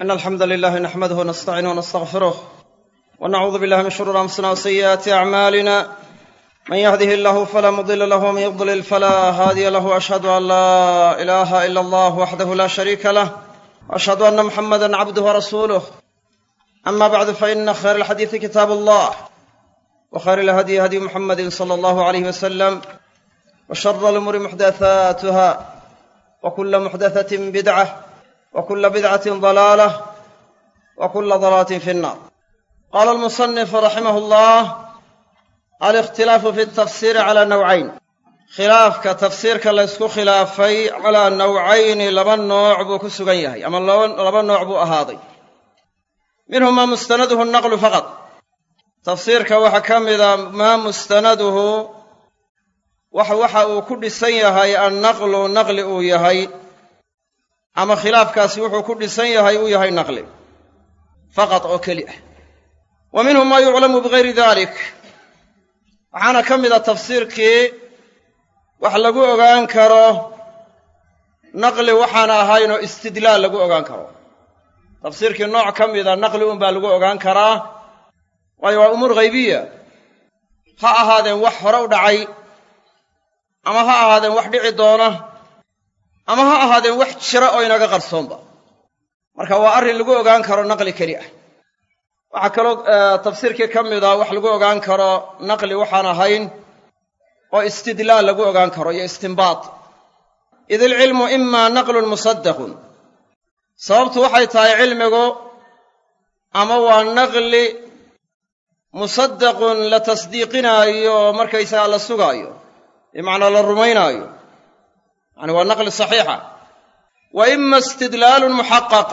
in alxamda lilahi naxmaduh nastacinu wnastaqfiruh wanacuudu billahi min shururi anfusina wsayi'aati acmaalina man yahdih illahu fala mudila lah waman yudlil fala haadiya lah ashhadu an laa ilaaha ila allah waxdahu la shariika lah waashhadu ana muxamada cabduh warasuuluh ama bacdu faina khayra alxadiidi kitaab allah wkhayr alhadyi hadyu muxamadi sala allahu alayh wasalam washara alumuuri muxdathaatuha wa kula muxdathatin bidca wa kulla bidcatin dalaalah wa kulla dalaalatin fi nnar qaala almusannifu raximahu llah alikhtilaafu fi altafsiiri cala nawcayn. Khilaafka tafsiirka laysku khilaafay calaa nawcayni laba nooc buu ku sugan yahay ama laba nooc buu ahaaday. Minhumaa mustanaduhu naqlu faqad tafsiirka waxaa ka mida ah maa mustanaduhu waxa uu ku dhisan yahay annaqlu naqli uu yahay ama khilaafkaasi wuxuu ku dhisan yahay uu yahay naqli. Faqad oo keli ah. Wa minhu maa yuclamu bigayri dalik waxaana ka mida tafsiirkii wax lagu ogaan karo naqli waxaan ahayn oo istidlaal lagu ogaan karo. Tafsiirkii nooc ka mida naqli unbaa lagu ogaan karaa. Waayo waa umuur haybiya ha ahaadeen wax hore u dhacay ama ha ahaadeen wax dhici doona ama ha ahaadeen wax jira oo inaga qarsoonba. Marka waa arrin lagu ogaan karo naqli keli ah. Waxaa kaloo tafsiirkii ka mida wax lagu ogaan karo naqli waxaan ahayn oo istidlaal lagu ogaan karo iyo istinbaad id ilcilmu imaa naqlun musaddaqun. Sababtu waxay tahay cilmigu ama waa naqli musaddaqun la tasdiiqinaayo markaysagaa la sugaayo. Bimacnaa la rumaynaayo yani waa naqli saxiixa. Wa ima istidlaalun muxaqaq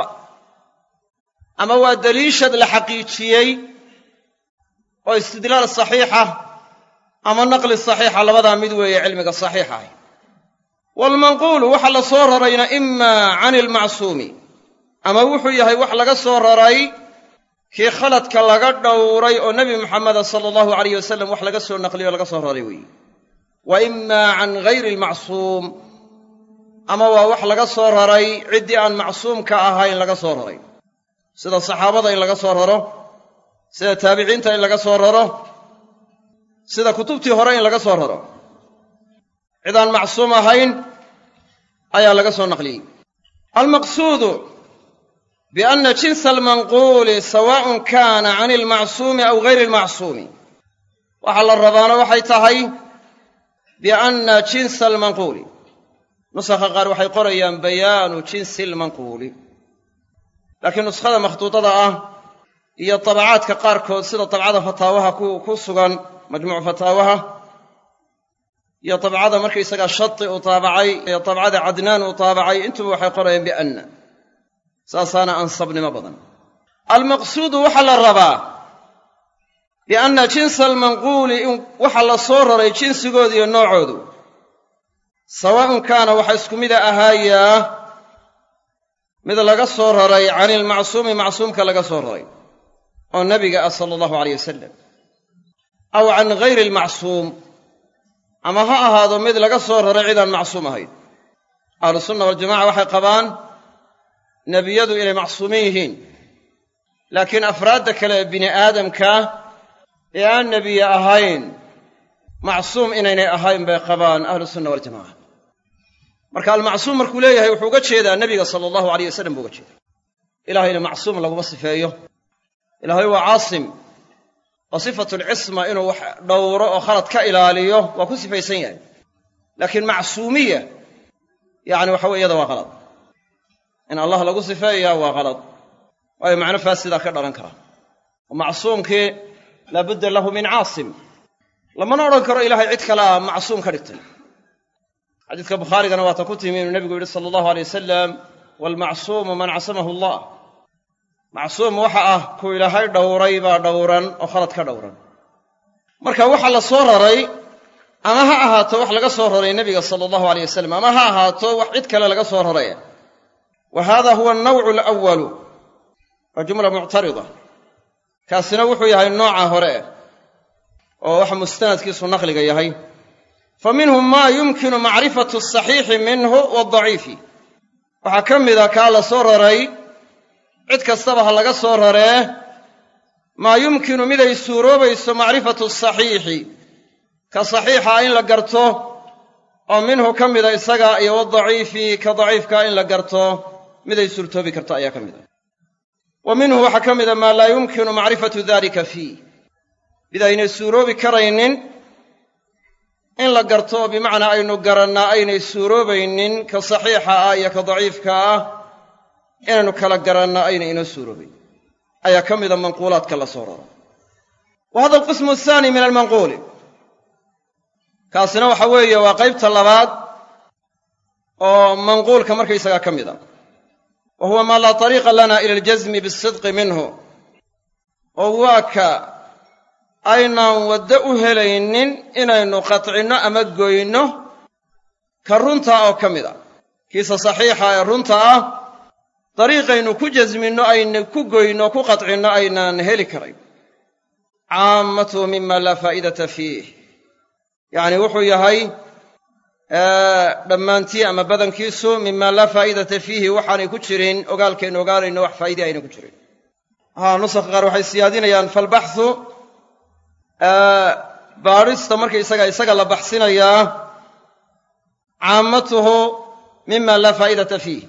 ama waa daliishad la xaqiijiyey oo istidlaal saxiixa ama naqli saxiixa labadaa mid weeye cilmiga saxiixa ah waalmanquulu waxa la soo rarayna imaa cani ilmacsuumi ama wuxuu yahay wax laga soo raray kii khaladka laga dhowray oo nebi muxameda sala allahu alayh wasalam wax laga soo naqliyo o laga soo raray weeye. Wa imaa can gayri almacsuum ama waa wax laga soo raray ciddii aan macsuumka ahayn laga soo raray. Sida saxaabada in laga soo raro sida taabiciinta in laga soo raro sida kutubtii hore in laga soo raro. Cid aan macsuum ahayn ayaa laga soo naqliyey. Almaqsuudu bianna jinsa almanquuli sawaa'un kaana can ilmacsuumi aw gayri almacsuumi. Waxaa la rabaana waxay tahay bianna jinsa almanquuli nusakha qaar waxay qorayaan bayaanu jinsi almanquuli laakiin nuskhada makhtuudada ah iyo tabacaadka qaarkood sida tabcada fataawaha ku sugan majmuucu fataawaha iyo tabcada markaysagaa shati uu taabacay iyo tabcada cadnaan uu taabacay intuba waxay qorayaan bianna. Saasaana ansabnimo badan. Almaqsuudu waxaa la rabaa bianna jinsa almanquuli in waxa la soo raray jinsigooda iyo noocoodu sawaa'un kaana waxa isku mida ahaayaa mid laga soo raray can ilmacsuumi macsuumka laga soo raray oo nebiga ah sala allahu alayh wasalam aw can gayri almacsuum ama ha ahaado mid laga soo raray cidaan macsuum ahayn. Ahlu sunna waljamaca waxay qabaan nebiyadu inay macsuumin yihiin. Laakiin afraadda kale ee bini aadamka ee aan nebiye ahayn macsuum inaynay ahayn bay qabaan ahlu sunna waljamaca marka almacsuum markuu leeyahay wuxuu uga jeedaa nebiga sala allahu alayh wasalam buu uga jeeda ilahayna macsuum laguma sifeeyo. Ilaahay waa caasim oo sifatu lcisma inuu wax dhowro oo khalad ka ilaaliyo waa ku sifaysan yahay. Laakiin macsuumiya yacni waxa weye iyada waa qalad in allah lagu sifeeyaa waa qalad waayo macno faasidaa ka dhalan kara. Oo macsuumkii laabudda lahu min caasim lamana odhan karo ilaahay cid kalea macsuum ka dhigtay xadiiska bukhaarigana waata ku timi inuu nebigu yidhi sala allahu alay wasalam waalmacsuumu man casamahu allah. Macsuum waxa ah kuu ilaahay dhowray baa dhowran oo khalad ka dhowran. Marka waxa la soo raray ama ha ahaato wax laga soo raray nebiga sala allahu aleyh wasalam ama ha ahaato wax cid kale laga soo raray wa hada huwa alnawcu alawalu waa jumla muctarida. Kaasina wuxuu yahay nooca hore oo waxa mustanadkiisu naqliga yahay fa minhum maa yumkinu macrifatu asaxiixi minhu waadaciifi waxaa ka mida kaa la soo raray cid kastaba ha laga soo raree maa yumkinu miday suuroobayso macrifatu saxiixi ka saxiixa in la garto oo minhu ka mida isaga iyo wadaciifi ka daciifka in la garto miday suurtoobi karto ayaa ka mid a wa minhu waxaa ka mida maa laa yumkinu macrifatu dalika fiih mid aynay suuroobi karaynin in la garto bimacnaa aynu garannaa aynay suuroobaynin ka saxiixa ah iyo ka daciifka ah inaynu kala garannaa aynay inoo suuroobayn. Ayaa ka mida manquulaadka la soo raro. Wa hada alqismu athaani min almanquuli. Kaasina waxa weeye waa qaybta labaad oo manquulka markaysagaa ka mid a. Wa huwa maa laa tariiqa lana ila aljasmi bisidqi minhu. Oo waa ka aynaan waddo u helaynin inaynu qatcinno ama goyno ka runta oo ka mid a. Kiisa saxiixa ee runta ah dariiqaynu ku jasminno ayna ku goyno ku qatcinno aynaan heli karayn caammatuhu mima laa faa'idata fiih. Yacni wuxuu yahay dhammaantii ama badankiisu mima laa faa'idata fiihi waxaanay ku jirin ogaalkaynu ogaanayno wax faa'ide ayna ku jirin. Haa nusakha qaar waxay siyaadinayaan falbaxu baadhista markaysaga isaga la baxsinayaa caammatuhu mima laa faa'idata fiih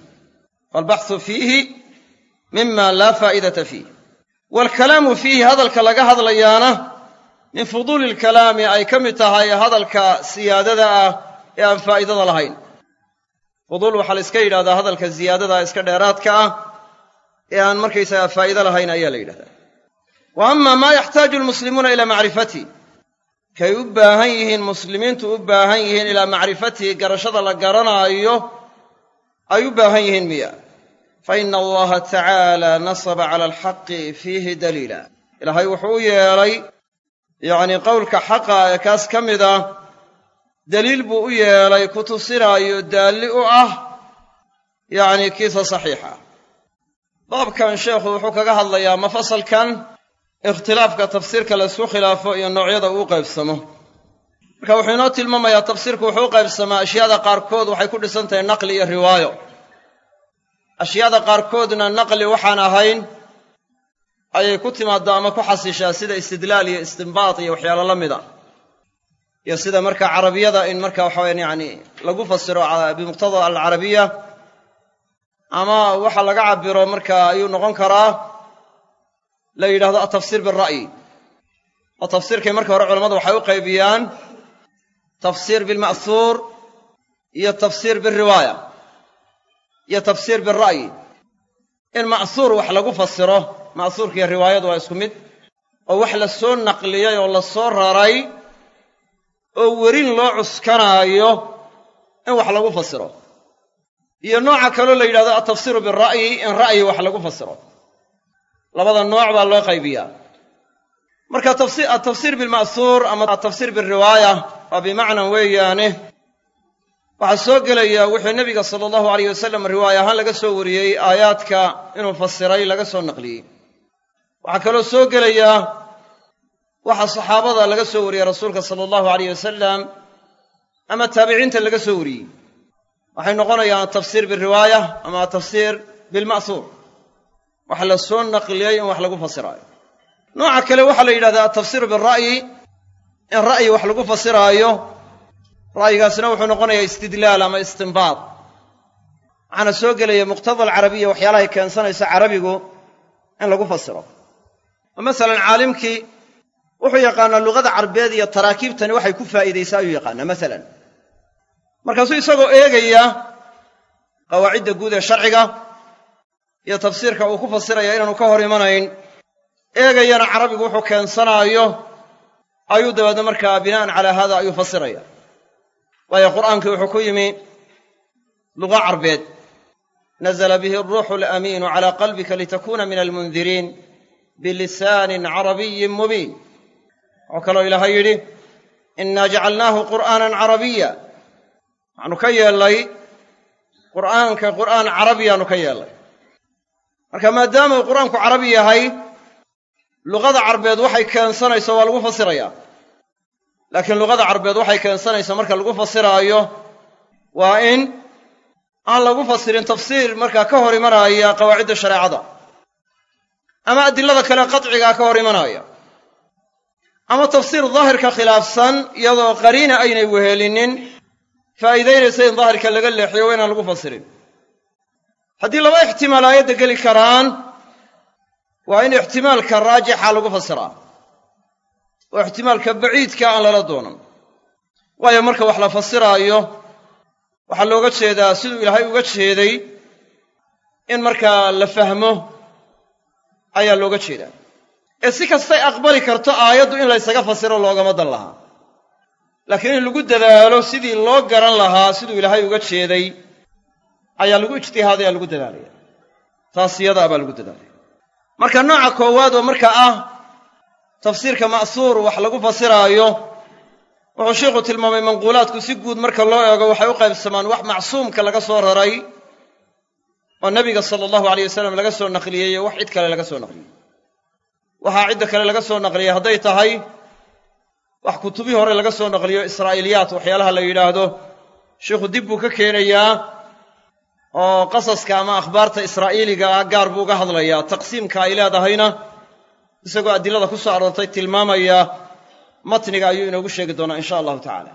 falbaxu fiihi mima laa faa'idata fiih waalkalaamu fiihi hadalka laga hadlayaana min fuduuli alkalaami ay ka mid tahay hadalka siyaadada ah ee aan faa'idada lahayn. Fuduul waxaa la iska yidhahdaa hadalka ziyaadada iska dheeraadka ah ee aan markaysagaa faa'ido lahayn ayaa la yidhahdaa wa ama maa yaxtaaju almuslimuuna ilaa macrifatih kay u baahan yihiin muslimiintu u baahan yihiin ilaa macrifatihi garashada la garanaayo ay u baahan yihiin miya. Fa ina allaha tacaala nasaba cala alxaqi fiihi daliila ilaahay wuxuu u yeelay yacnii qowlka xaqa ee kaas ka mid ah daliil buu u yeelay ku tusinaayo daalli u ah yacnii kiisa saxiixa. Baabkan sheekhu wuxuu kaga hadlayaa mafasalkan ikhtilaafka tafsiirka laysku khilaafo iyo noocyada uu qaybsamo. Marka wuxuu inoo tilmaamayaa tafsiirku wuxuu u qaybsamaa ashyaada qaarkood waxay ku dhisan tahay naqli iyo riwaayo. Ashyaada qaarkoodna naqli waxaan ahayn ayay ku timaaddaa ama ku xasishaa sida istidlaal iyo istinbaat iyo waxyaalo la mid a. Iyo sida marka carabiyada in marka waxawayan yacni lagu fasiro bimuqtada alcarabiya ama waxa laga cabiro marka ayuu noqon karaa la yidhahdo atafsiir bilra'yi. Oo tafsiirkay marka hore culammadu waxay u qaybiyaan tafsiir bilma'huur iyo tafsiir bilriwaaya iyo tafsiir bilra'yi. In ma'huur wax lagu fasiro ma'huurka iyo riwaayadu waa isku mid oo wax la soo naqliyey oo la soo raray oo werin loo cuskanaayo in wax lagu fasiro iyo nooca kaloo la yidhahdo atafsiiru bira'yi in ra'yi wax lagu fasiro labada nooc baa loo qaybiyaa. Marka atafsiir bilma'huur ama atafsiir bilriwaaya waa bimacnan weeyaane. Waxaa soo gelaya wuxuu nebiga sala allahu alayh wasalam riwaaya ahaan laga soo wariyey aayaadka inuu fasiray laga soo naqliyey. Waxaa kaloo soo gelayaa waxa saxaabada laga soo wariyey rasuulka sala allahu alayh wasalam ama taabiciinta laga soo wariyey. Waxay noqonayaan atafsiir bilriwaaya ama atafsiir bilma'huur waxa la soo naqliyey in wax lagu fasiraayo. Nooca kale waxaa la yidhahdaa atafsiir bira'yi in ra'yi wax lagu fasiraayo ra'yigaasina wuxuu noqonayaa istidlaal ama istinbaad. Waxaana soo gelaya muqtada alcarabiya waxyaalahay keensanaysa carabigu in lagu fasiro. Oo masalan caalimkii wuxuu yaqaanaa luqada carbeed iyo taraakiibtani waxay ku faa'iidaysaa ayuu yaqaanaa masalan. Markaasuu isagoo eegaya qawaacidda guud ee sharciga iyo tafsiirka uu ku fasiraya inaanu ka hor imanayn eegayana carabigu wuxuu keensanaayo ayuu dabeedna markaa bina'an calaa haada ayuu fasiraya. Waayo qur'aankii wuxuu ku yimi luqa carbeed nazla bihi aruuxu alamiinu calaa qalbika litakuna min almundiriin bilisaanin carabiyin mubiin. Wuxuu kaloo ilaahay yidhi inaa jacalnaahu qur'aanan carabiya waxaanu ka yeellay qur'aanka qur'aan carabiyaanu ka yeellay marka maadaama uu qur'aanku carabi yahay luqada carbeed waxay keensanayso waa lagu fasirayaa laakiin luqada carbeed waxay keensanaysa marka lagu fasiraayo waa in aan lagu fasirin tafsiir markaa ka hor imanaya qawaacidda shareecada. Ama adilada kale qadcigaa ka hor imanaya. Ama tafsiir daahirka khilaafsan iyadoo qariina aynay wehelinin faa'iidaynaysa in daahirka laga leexiyo waa inaan lagu fasirin haddii laba ixtimaal aayadda geli karaan waa in ixtimaalka raajixa lagu fasiraa oo ixtimaalka baciidka aan lala doonan. Waayo marka wax la fasiraayo waxaa looga jeedaa siduu ilaahay uga jeeday in markaa la fahmo ayaa looga jeedaa. Ee si kastay aqbali karto aayaddu in laysaga fasiro loogama dan lahaa. Laakiin in lagu dadaalo sidii loo garan lahaa siduu ilaahay uga jeeday ayaa lagu ijtihaadaya lagu dadaalaya taas iyadaa baa lagu dadaalaya marka nooca koowaad oo marka ah tafsiirka ma'suur wax lagu fasiraayo wuxuu sheikhu tilmaamay manquulaadku si guud marka loo eego waxay u qaybsamaan wax macsuumka laga soo raray oo nebiga sala allahu alayh wasalam laga soo naqliyey iyo wax cid kale laga soo naqliyey. Waxaa cidda kale laga soo naqliyey hadday tahay wax kutubii hore laga soo naqliyo israa'iiliyaat waxyaalaha la yidhaahdo sheikhu dib buu ka keenayaa oo qasaska ama akhbaarta israa'iiliga ah gaar buu uga hadlayaa. Taqsiimka ay leedahayna isagoo adilada ku soo aroortay tilmaamaya matniga ayuu inoogu sheegi doonaa insha allahu tacaala.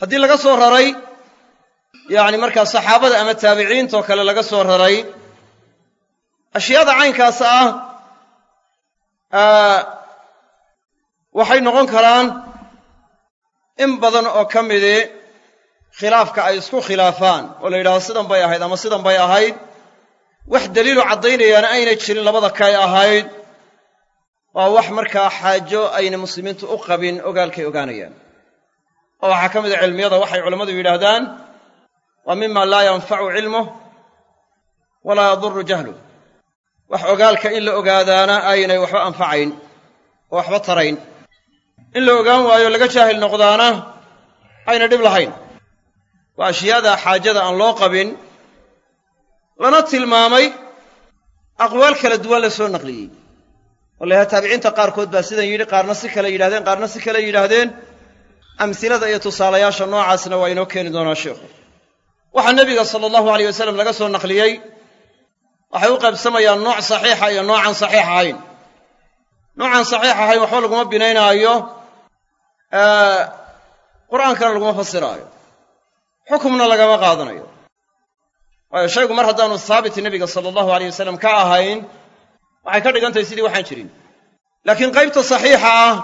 Haddii laga soo raray yacni markaa saxaabada ama taabiciintoo kale laga soo raray ashyaada caynkaas ah waxay noqon karaan in badan oo ka midi khilaafka ay isku khilaafaan oo la yidhahdo sidan bay ahayd ama sidan bay ahayd wax daliilu caddaynayaana aynay jirin labada kay ahayd waa wax markaa xaajo ayna muslimiintu u qabin ogaalkay ogaanayaan. Oo waxaa ka mid a cilmiyada waxay culammadu yidhaahdaan waa mima laa yanfacu cilmuh walaa yaduru jahluh wax ogaalka in la ogaadaana aynay waxba anfacayn oo waxba tarayn. In la ogaan waayo laga jaahil noqdaana ayna dhib lahayn waa ashyaada xaajada aan loo qabin. Lana tilmaamay aqwaal kala duwan la soo naqliyey. Yidhaha taabiciinta qaarkood baa sidan yidhi qaarna si kale yidhahdeen qaarna si kale yidhaahdeen. Amsilada iyo tusaalayaasha noocaasna waa inoo keeni doonaa sheikhu. Waxaa nebiga sala allahu alayh wasalam laga soo naqliyey waxay u qaybsamayaan nooc saxiixa iyo noocan saxiix ahayn. Noocan saxiix ahayn waxba laguma binaynaayo qur'aankana laguma fasiraayo xukumna lagama qaadanayo. Waayo shaygu mar haddaanu haabit nebiga sala allahu alayh wasalam ka ahayn waxay ka dhigan tahay sidii waxaan jirin. Laakiin qaybta saxiixa ah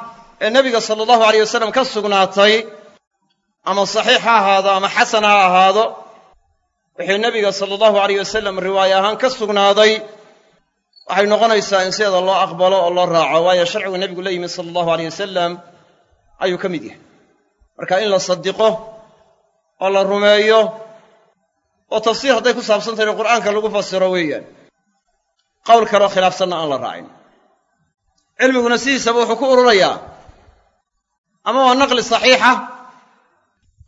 ee nebiga sala allahu alayh wasalam ka sugnaatay ama saxiix ha ahaado ama xasan ha ahaado wixii nebiga sala allahu alayh wasalam riwaaye ahaan ka sugnaaday waxay noqonaysaa in sideeda loo aqbalo oo loo raaco waayo sharcigu nebigu la yimid sala allahu alayh wasalam ayuu ka mid yahay. Marka in la sadiqo oo la rumeeyo oo tafsiir hadday ku saabsan tahay in qur'aanka lagu fasiro weeyaan. Qowl kaleo khilaafsanna aan la raacin. Cilmiguna sidiisaba wuxuu ku ururayaa. Ama waa naqli saxiixa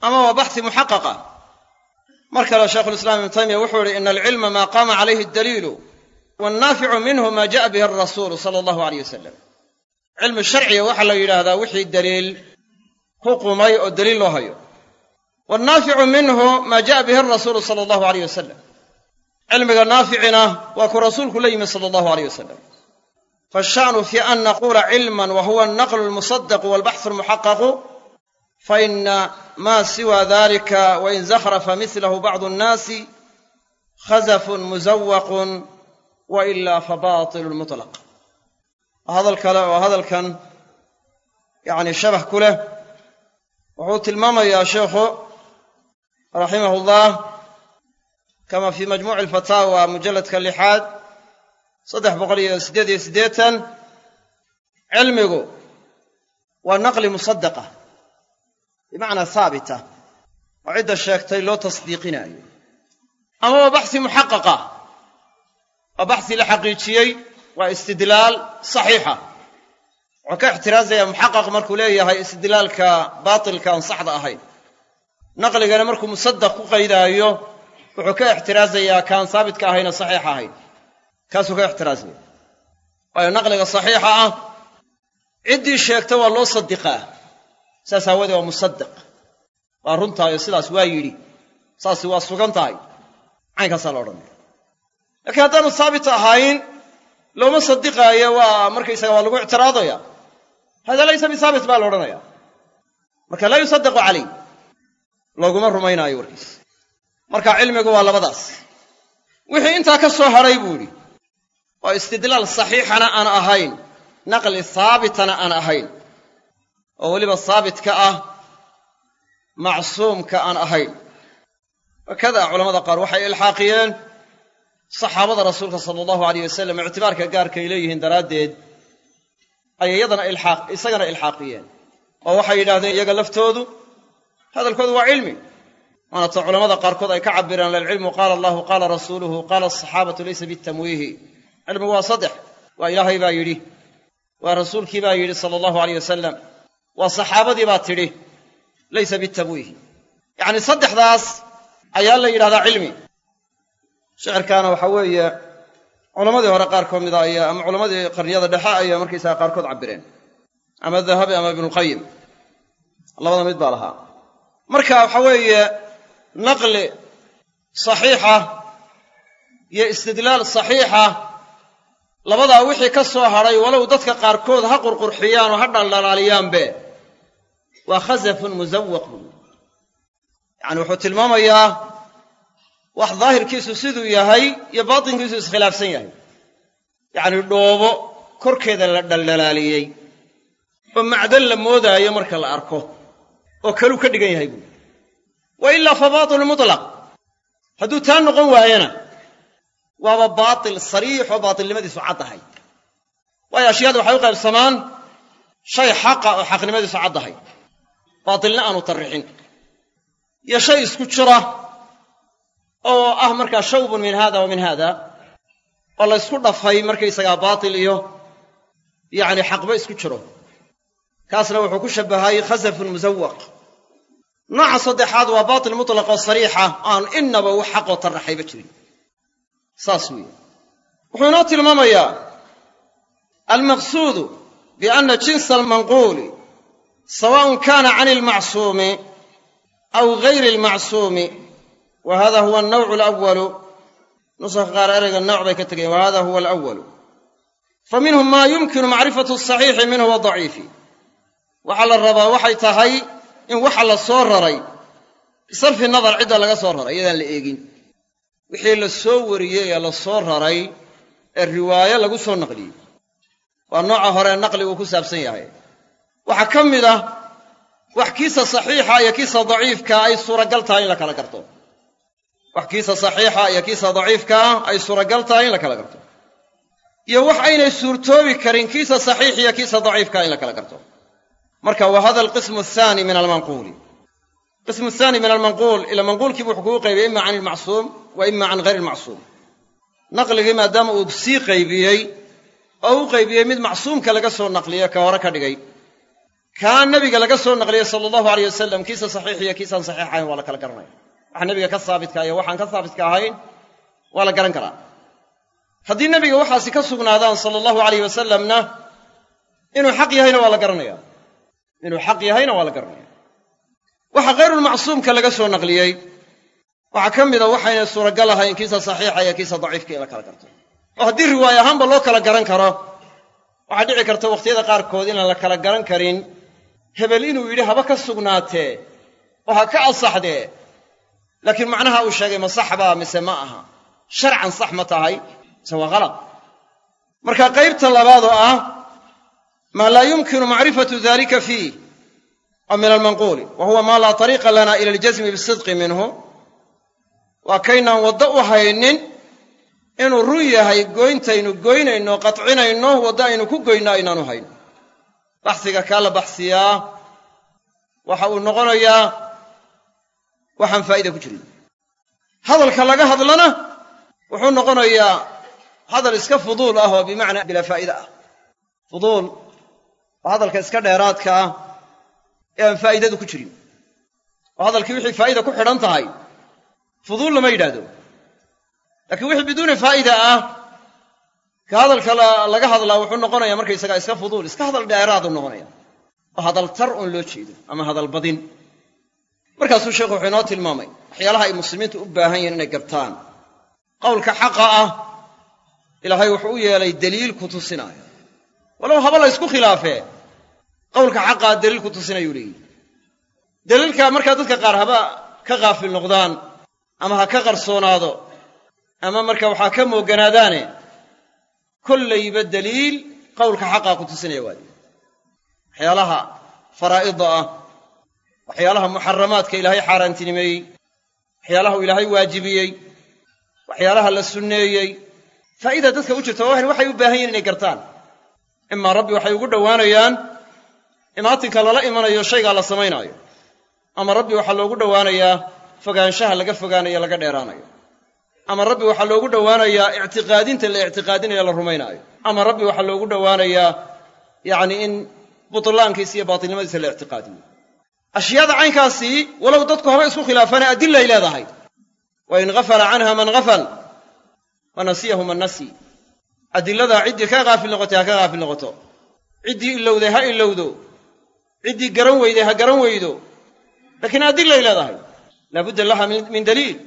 ama waa baxsi muxaqaqa. Mar kale shaykhulislaam ibnu taymiya wuxuu yihi ina alcilma maa qaama calayhi addaliilu wannaaficu minhu maa ja'a bihi alrasuulu sala allahu alayh wasalam cilmi sharciga waxaa la yidhaahdaa wixii daliil ku qumay oo daliil loo hayo wannaaficu minhu maa ja'a bihi alrasuulu sala allahu alayh wasalam cilmiga naaficina waa ku rasuulku la yimid sala allahu alayh wasalam faasha'nu fi an naquula cilman wa huwa alnaqlu almusadaqu walbaxsu almuxaqaqu faina ma siwa dalika wain zakhrafa mislahu bacdu annaasi khazafun muzawaqun wa ilaa fabaatilu mutlaq hadal kale oo hadalkan yacni shabax ku leh wuxuu tilmaamayaa sheikhu raximahu llah kama fii majmuuci alfataawa mujalladka lixaad saddex boqol iyo siddeed iyo siddeetan cilmigu waa naqli musadaqa bimacnaa haabita oo cidda sheegtay loo tasdiiqinaayo. Ama waa baxsi muxaqaqa waa baxsi la xaqiijiyey waa istidlaal saxiixa. Wuxuu ka ixtiraazaya muxaqaq markuu leeyahay istidlaalka baatilka aan saxda ahayn naqligana markuu musadaq ku qaydaayo wuxuu ka ixtiraazayaa kaan haabitka ahayna saxiix ahayn. Kaasuu ka ixtiraazaya waayo naqliga saxiixa ah ciddii sheegta waa loo sadiqaa saas aawadee waa musadaq waa runtaayo sidaas waa yidhi. Saasi waa sugan tahay. Caynkaasaa la odhanaya lakiin haddaanu haabit ahayn looma sadiqaayo waa markaysaga waa lagu ictiraadaya hada laysa bisaabit baa la odhanaya marka laa yusadaqu calayh looguma rumaynaayo warkiis marka cilmigu waa labadaas. Wixii intaa ka soo hadhay buu yidhi. Oo istidlaal saxiixana aan ahayn naqli haabitana aan ahayn oo weliba haabitka ah macsuumka aan ahayn. Wakada culamada qaar waxay ilxaaqiyeen saxaabada rasuulka sala allahu alayh wasalam ictibaarka gaarka ay leeyihiin daraaddeed ay iyadana ilxaaq isagana ilxaaqiyeen. Oo waxay yidhahdeen iyaga laftoodu hadalkoodu waa cilmi. Waana ta culamada qaarkood ay ka cabireen alcilmu qaala allahu qaala rasuuluhu qaala asaxaabatu laysa bitamwiihi. Cilmigu waa saddex. Waa ilaahay baa yidhi. Waa rasuulkii baa yidhi sala allahu alayh wasalam waa saxaabadii baa tidhi laysa bitamwiihi. Yacni saddexdaas ayaa la yidhahdaa cilmi. Shicirkaana waxaa weeye culammadii hore qaar ka mida ayaa ama culammadii qarniyada dhexe ayaa markaysaga qaarkood cabireen ama dahabi ama ibnulqayim labada mid baa lahaa marka waxa weeye naqli saxiixa iyo istidlaal saxiixa labadaa wixii ka soo hadhay walow dadka qaarkood ha qurqurxiyaan oo ha dhaldhalaaliyaanbe waa khasafun musawaq yacani wuxuu tilmaamayaa wax daahirkiisu siduu yahay iyo baatinkiisu iskhilaafsan yahay. Yacni dhoobo korkeeda la dhaldhalaaliyey oo macdan la moodaayo marka la arko oo kaluu ka dhigan yahay buui wa ilaa fa baatilu mutlaq. Hadduu taa noqon waayana waaba baatil sariix oo baatilnimadiisu caddahay waayo ashyaada waxay u qaybsamaan shay xaqa oo xaqnimadiisu caddahay baatilna aanu tarrixin. Iyo shay isku jira oo ah markaa shawbun min hada wa min hada oo la ysku dhafay markaysagaa baatil iyo yacni xaqba isku jiro kaasna wuxuu ku shabbahay khasafun musawaq nooca saddexaad waa baatil mutlaq oo sariixa aan innaba wax xaqoo tarraxayba jirin. Saas weeye. Wuxuu inoo tilmaamayaa almaqsuudu bianna jinsa almanquuli sawaaءun kana can ilmacsuumi aw gayri almacsuumi wa hada huwa alnawcu alawalu nusakha qaar ereyga nooc bay ka tegeen wa huwa alawalu fa minhum maa yumkinu macrifatu asaxiixi minhu wadaciifi waxaa la rabaa waxay tahay in waxa la soo raray. Bisarfi nadar cidda laga soo raray iyadaan la eegin. Wixii la soo wariyey ee la soo raray ee riwaayo lagu soo naqliyey. Waa nooca hore naqligu ku saabsan yahay. Waxaa ka mid ah wax kiisa saxiixa iyo kiisa daciifkaa ay suuragal tahay in la kala garto. Wax kiisa saxiixa iyo kiisa daciifkaa ay suuragal tahay in la kala garto. Iyo wax aynay suurtoobi karin kiisa saxiix iyo kiisa daciifkaa in la kala garto marka wa hada alqismu athani min almanquuli. Qismu athani min almanquul ila manquulkiibu wuxuu kugu qaybiyey ima can ilmacsuum wa ima can hayri ilmacsuum naqligii maadaama uu sii qaybiyey oo u qaybiyey mid macsuumka laga soo naqliyo ka hore ka dhigay. Kaa nebiga laga soo naqliyey sala allahu aleyh wasalam kiisa saxiix iyo kiisaan saxiix ahayn waa la kala garanaya waxa nebiga ka saabitka iyo waxaan ka saabitka ahayn waa la garan karaa. Haddii nebiga waxaasi ka sugnaadaan sala allahu aleyh wasalamna inuu xaq yahayna waa la garanaya inuu xaq yahayna waa la garanaya waxa hayrulmacsuumka laga soo naqliyey waxaa ka mida waxayna suuragal ahayn kiisa saxiixa iyo kiisa daciifka in la kala garto. Oo haddii riwaaye ahaanba loo kala garan karo waxaa dhici karta wakhtiyada qaarkood inaan la kala garan karin hebel inuu yidhi haba ka sugnaatee oo ha ka asaxdee laakiin macnaha uu sheegay ma sax baa mise ma aha. Sharcan sax ma tahay mise waa halad marka qaybta labaad oo ah maa laa yumkinu macrifatu dalika fiih oo min almanquuli wa huwa maa laa tariiqa lana ila aljasmi bisidqi minhu waa kaynaan waddo u haynin inuu run yahay goyntaynu goynayno qatcinayno waddo aynu ku goyno aynaanu hayn baxsiga kaa la baxsiyaa waxa uu noqonayaa waxaan faa'ida ku jirin hadalka laga hadlana wuxuu noqonayaa hadal iska fuduul ah oo bimacnaa bilaa faa'ide ah fuduul hadalka iska dheeraadka ah ee aan faa'idadu ku jirin. oo hadalkii wixii faa'ida ku xidhan tahay fuduul lama yidhaahdo. Laakiin wixii biduuni faa'ida ah ka hadalka laga hadlaa wuxuu noqonayaa markaysagaa iska fuduul iska hadal dheeraadu noqonaya. Oo hadal tar uun loo jeedo ama hadal badin. Markaasuu sheekhu wuxuu inoo tilmaamay waxyaalaha ay muslimiintu u baahan yihiin inay gartaan. Qowlka xaqa ah ilaahay wuxuu u yeelay deliil ku tusinaayo walow haba la ysku khilaafee qowlka xaqaa deliil ku tusinayuu leeyihi deliilka markaa dadka qaar haba ka qaafil noqdaan ama ha ka qarsoonaado ama marka waxaa ka mooganaadaane kollayba deliil qowlka xaqaa ku tusinaya waadi waxyaalaha faraa'ida ah waxyaalaha muxaramaadka ilaahay xaaraantinimeeyey waxyaalaha uu ilaahay waajibiyey waxyaalaha la sunneeyey faa'ida dadka u jirta waa waxay u baahan yihiin inay gartaan. Imaa rabbi waxay ugu dhowaanayaan imaatinka lala imanayo shaygaa la samaynaayo. Ama rabbi waxaa loogu dhowaanayaa fogaanshaha laga fogaanayo laga dheeraanayo. Ama rabbi waxaa loogu dhowaanayaa ictiqaadinta la ictiqaadinayo la rumaynaayo. Ama rabbi waxaa loogu dhowaanayaa yacni in butlaankiisa iyo baatilnimadiisa la ictiqaadiyo ashyaada caynkaasi walow dadku haba isku khilaafaane adilla ay leedahay. Wa in gafala canha man gafal wa nasiyahu man nasi. Adilladaa ciddii ka haafil noqotay ha ka haafil noqoto. Ciddii ilowday ha ilowdo ciddii garan weyday ha garan weydo. Laakiin adilay leedahay laabudda laha min daliil.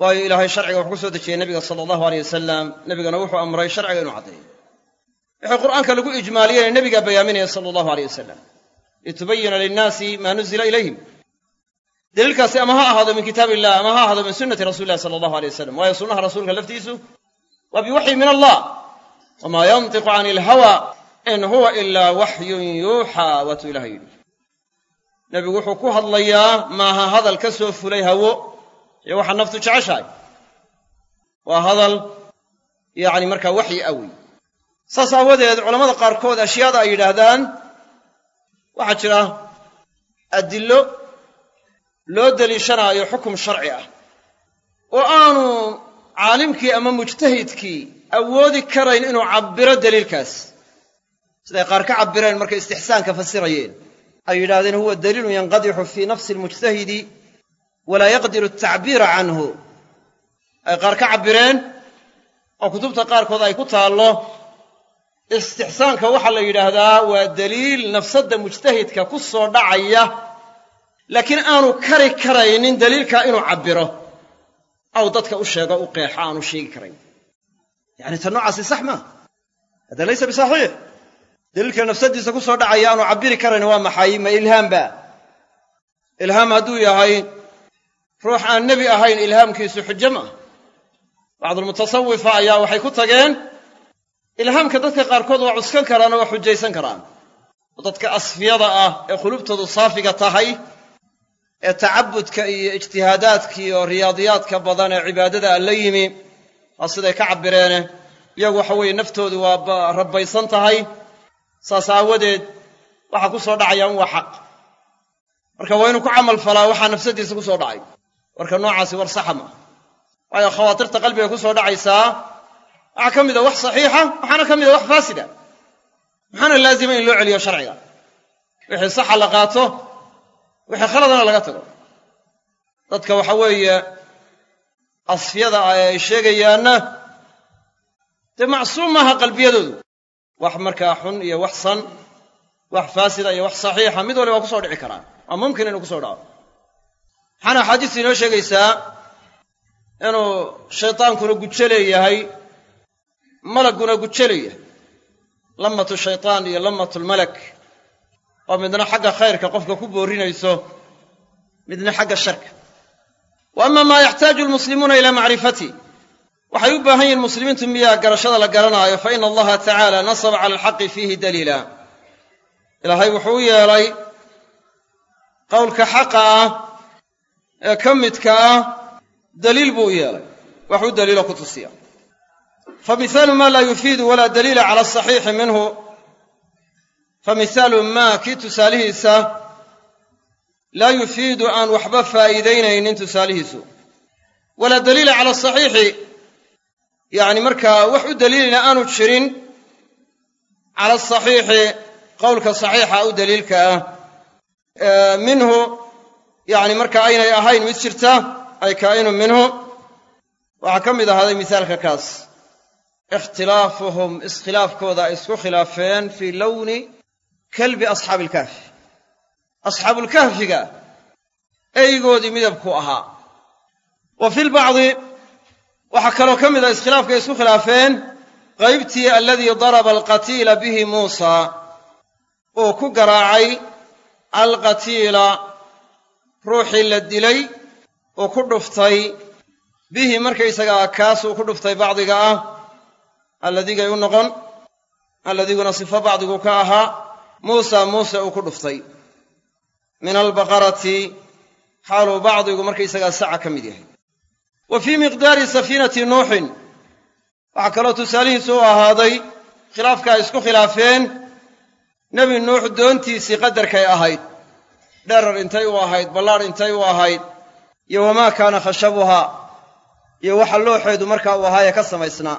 Waayo ilaahay sharciga wuxuu ku soo dejiyey nabiga sala allahu aleyh wasalam nebigana wuxuu amray sharciga inuu caddeeyo. Wixii qur'aanka lagu ijmaaliyeyna nebigaa bayaaminaya sala allahu aleyh wasalam litubayina linnaasi maa nuzila ilayhim. Daliilkaasi ama ha ahaado min kitaab illah ama ha ahaado min sunnati rasuli illahi sala allahu aleyh wasalam waayo sunnaha rasuulka laftiisu waa biwaxyi min allah. Wamaa yantiqu cani ilhawa in huwa ilaa waxyun yuuxaa waatuu ilaha yidhi nebigu wuxuu ku hadlayaa maaha hadal ka soo fulay hawo iyo waxa naftu jeceshahay waa hadal yacni markaa waxyi awey saas aawadeed culammada qaarkood ashyaada ay yidhaahdaan waxaa jira adillo loo deliishanaayo xukum sharci ah oo aanu caalimkii ama mujtahidkii awoodi karayn inuu cabbiro deliilkaas siday qaar ka cabbireen markay istixsaanka fasirayeen. Ay yidhahdeen huwa daliilun yanqadixu fii nafsi almujtahidi walaa yaqdiru atacbiira canhu. Ay qaar ka cabbireen oo kutubta qaarkood ay ku taallo istixsaanka waxaa la yidhaahdaa waa daliil nafsadda mujtahidka ku soo dhacaya laakiin aanu kari karaynin daliilkaa inuu cabbiro aw dadka u sheego u qeexo aanu sheegi karayn. Yacni ta noocaasi sax maa hada laysa bisaxiix daliilka nafsaddiisa ku soo dhacaya aanu cabbiri karayn waa maxay? Ma ilhaamba ilhaam hadduu yahay ruux aan nebi ahayn ilhaamkiisu xujo ma ah. Bacdulmutasawifa ayaa waxay ku tageen ilhaamka dadka qaarkood waa cuskan karaan oo waa xujaysan karaan. Oo dadka asfiyada ah ee qulubtoodu saafiga tahay ee tacabudka iyo ijtihaadaadka iyo riyaadiyaadka badan ee cibaadada aan la yimi waa siday ka cabbireene iyagu waxa weeye naftoodu waa rabbaysan tahay saas aawadeed waxaa ku soo dhacaya un waa xaq. Marka waa inuu ku camal falaa waxaa nafsadiisa ku soo dhacay. Warka noocaasi war saxa maa waayo khawaatirta qalbiga ku soo dhacaysaa waxaa ka mida wax saxiixa waxaana ka mida wax faasida. Maxaana laazima in loo celiyo sharciga. Wixii saxa la qaato wixii khaladana laga tago. Dadka waxa weeye asfiyada ah ee ay sheegayaanna dee macsuum maaha qalbiyadoodu wax markaa xun iyo wax san wax faasida iyo wax saxiixa mid waliba waa ku dhici karaa waa mumkin inuu ku soo dhaco. Waxaana axaadiistu inoo sheegaysaa inuu shaydaankuna gujo leeyahay malagguna gujo leeyahay lamatu shaytaan iyo lamatu lmalak oo midna xagga khayrka qofka ku boorinayso midna xagga sharka. Wa ama maa yaxtaaju almuslimuuna ilaa macrifati waxay u baahan yihiin muslimiintu miyaa garashada la garanaayo fa ina allaha tacaala nasaba cala alxaqi fiihi daliila. Ilaahay wuxuu u yeelay qowlka xaqa ah ee ka midka ah daliil buu u yeelay. Waxuu daliilo ku tusiya. Fa mihaalu maa laa yufiidu walaa daliila cala asaxiixi minhu. Fa mihaalu maa kii tusaalihiisa laa yufiidu aan waxba faa'iidaynaynin tusaalihiisu. Walaa daliila cala asaxiixi yacni markaa wax u daliilina aanu jirin cala asaxiixi qowlka saxiixa u daliilka ah. Minhu yacni marka aynay ahayn mid jirta ay kaa'inu minhu. Waxaa ka mid ahaaday misaalka kaas. Ikhtilaafuhum iskhilaafkooda ay isku khilaafeen fii lowni kalbi asxaabi ilkahfi asxaabulkahfiga eygoodii midabku ahaa. Wa fi lbacdi waxaa kaloo ka mid a iskhilaafkay isku khilaafeen qaybtii aladii daraba alqatiila bihi muusa uu ku garaacay alqatiila ruuxii la dilay uu ku dhuftay bihi markaysagaa kaas uu ku dhuftay bacdiga ah alladigay u noqon alladiguna sifo bacdigu ka ahaa muusa muuse uu ku dhuftay. Min albaqarati xaaluu bacdigu markaysagaa saca ka mid yahay wa fii miqdaari safiinati nuuxin waxaa kaloo tusaalihiisu u ahaaday khilaafka ay isku khilaafeen nebi nuux doontiisii qadarkay ahayd. Dherar intay u ahayd ballaadh intay u ahayd iyo wamaa kaana khashabuhaa iyo waxa looxeedu markaa uu ahaayee ka samaysnaa.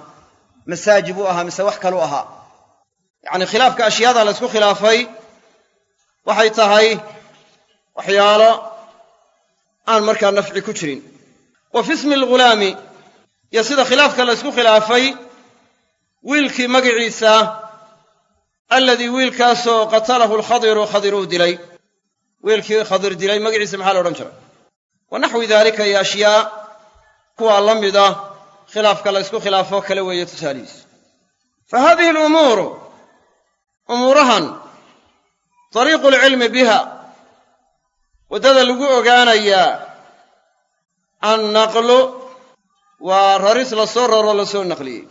Masaaji buu ahaa mise wax kalu ahaa. Yacnii khilaafka ashyaada la ysku khilaafay waxay tahay waxyaalo aan markaa nafci ku jirin wa fi ismi alghulaami iyo sida khilaafka la ysku khilaafay wiilkii magiciisa alladii wiilkaasoo qatalahu alkhadiru khadir uu dilay. Wiilkii khadir dilay magaciisa maxaa la odhan jiray? Wa naxwi daalika iyo ashyaa kuwaa la mida khilaafka la ysku khilaafo kale weeye tusaalihiisu fa haadihi alumuuru umuurahan dariiqu alcilmi biha waddada lagu ogaanayaa annaqlu waa raris la soo raro la soo naqliyey.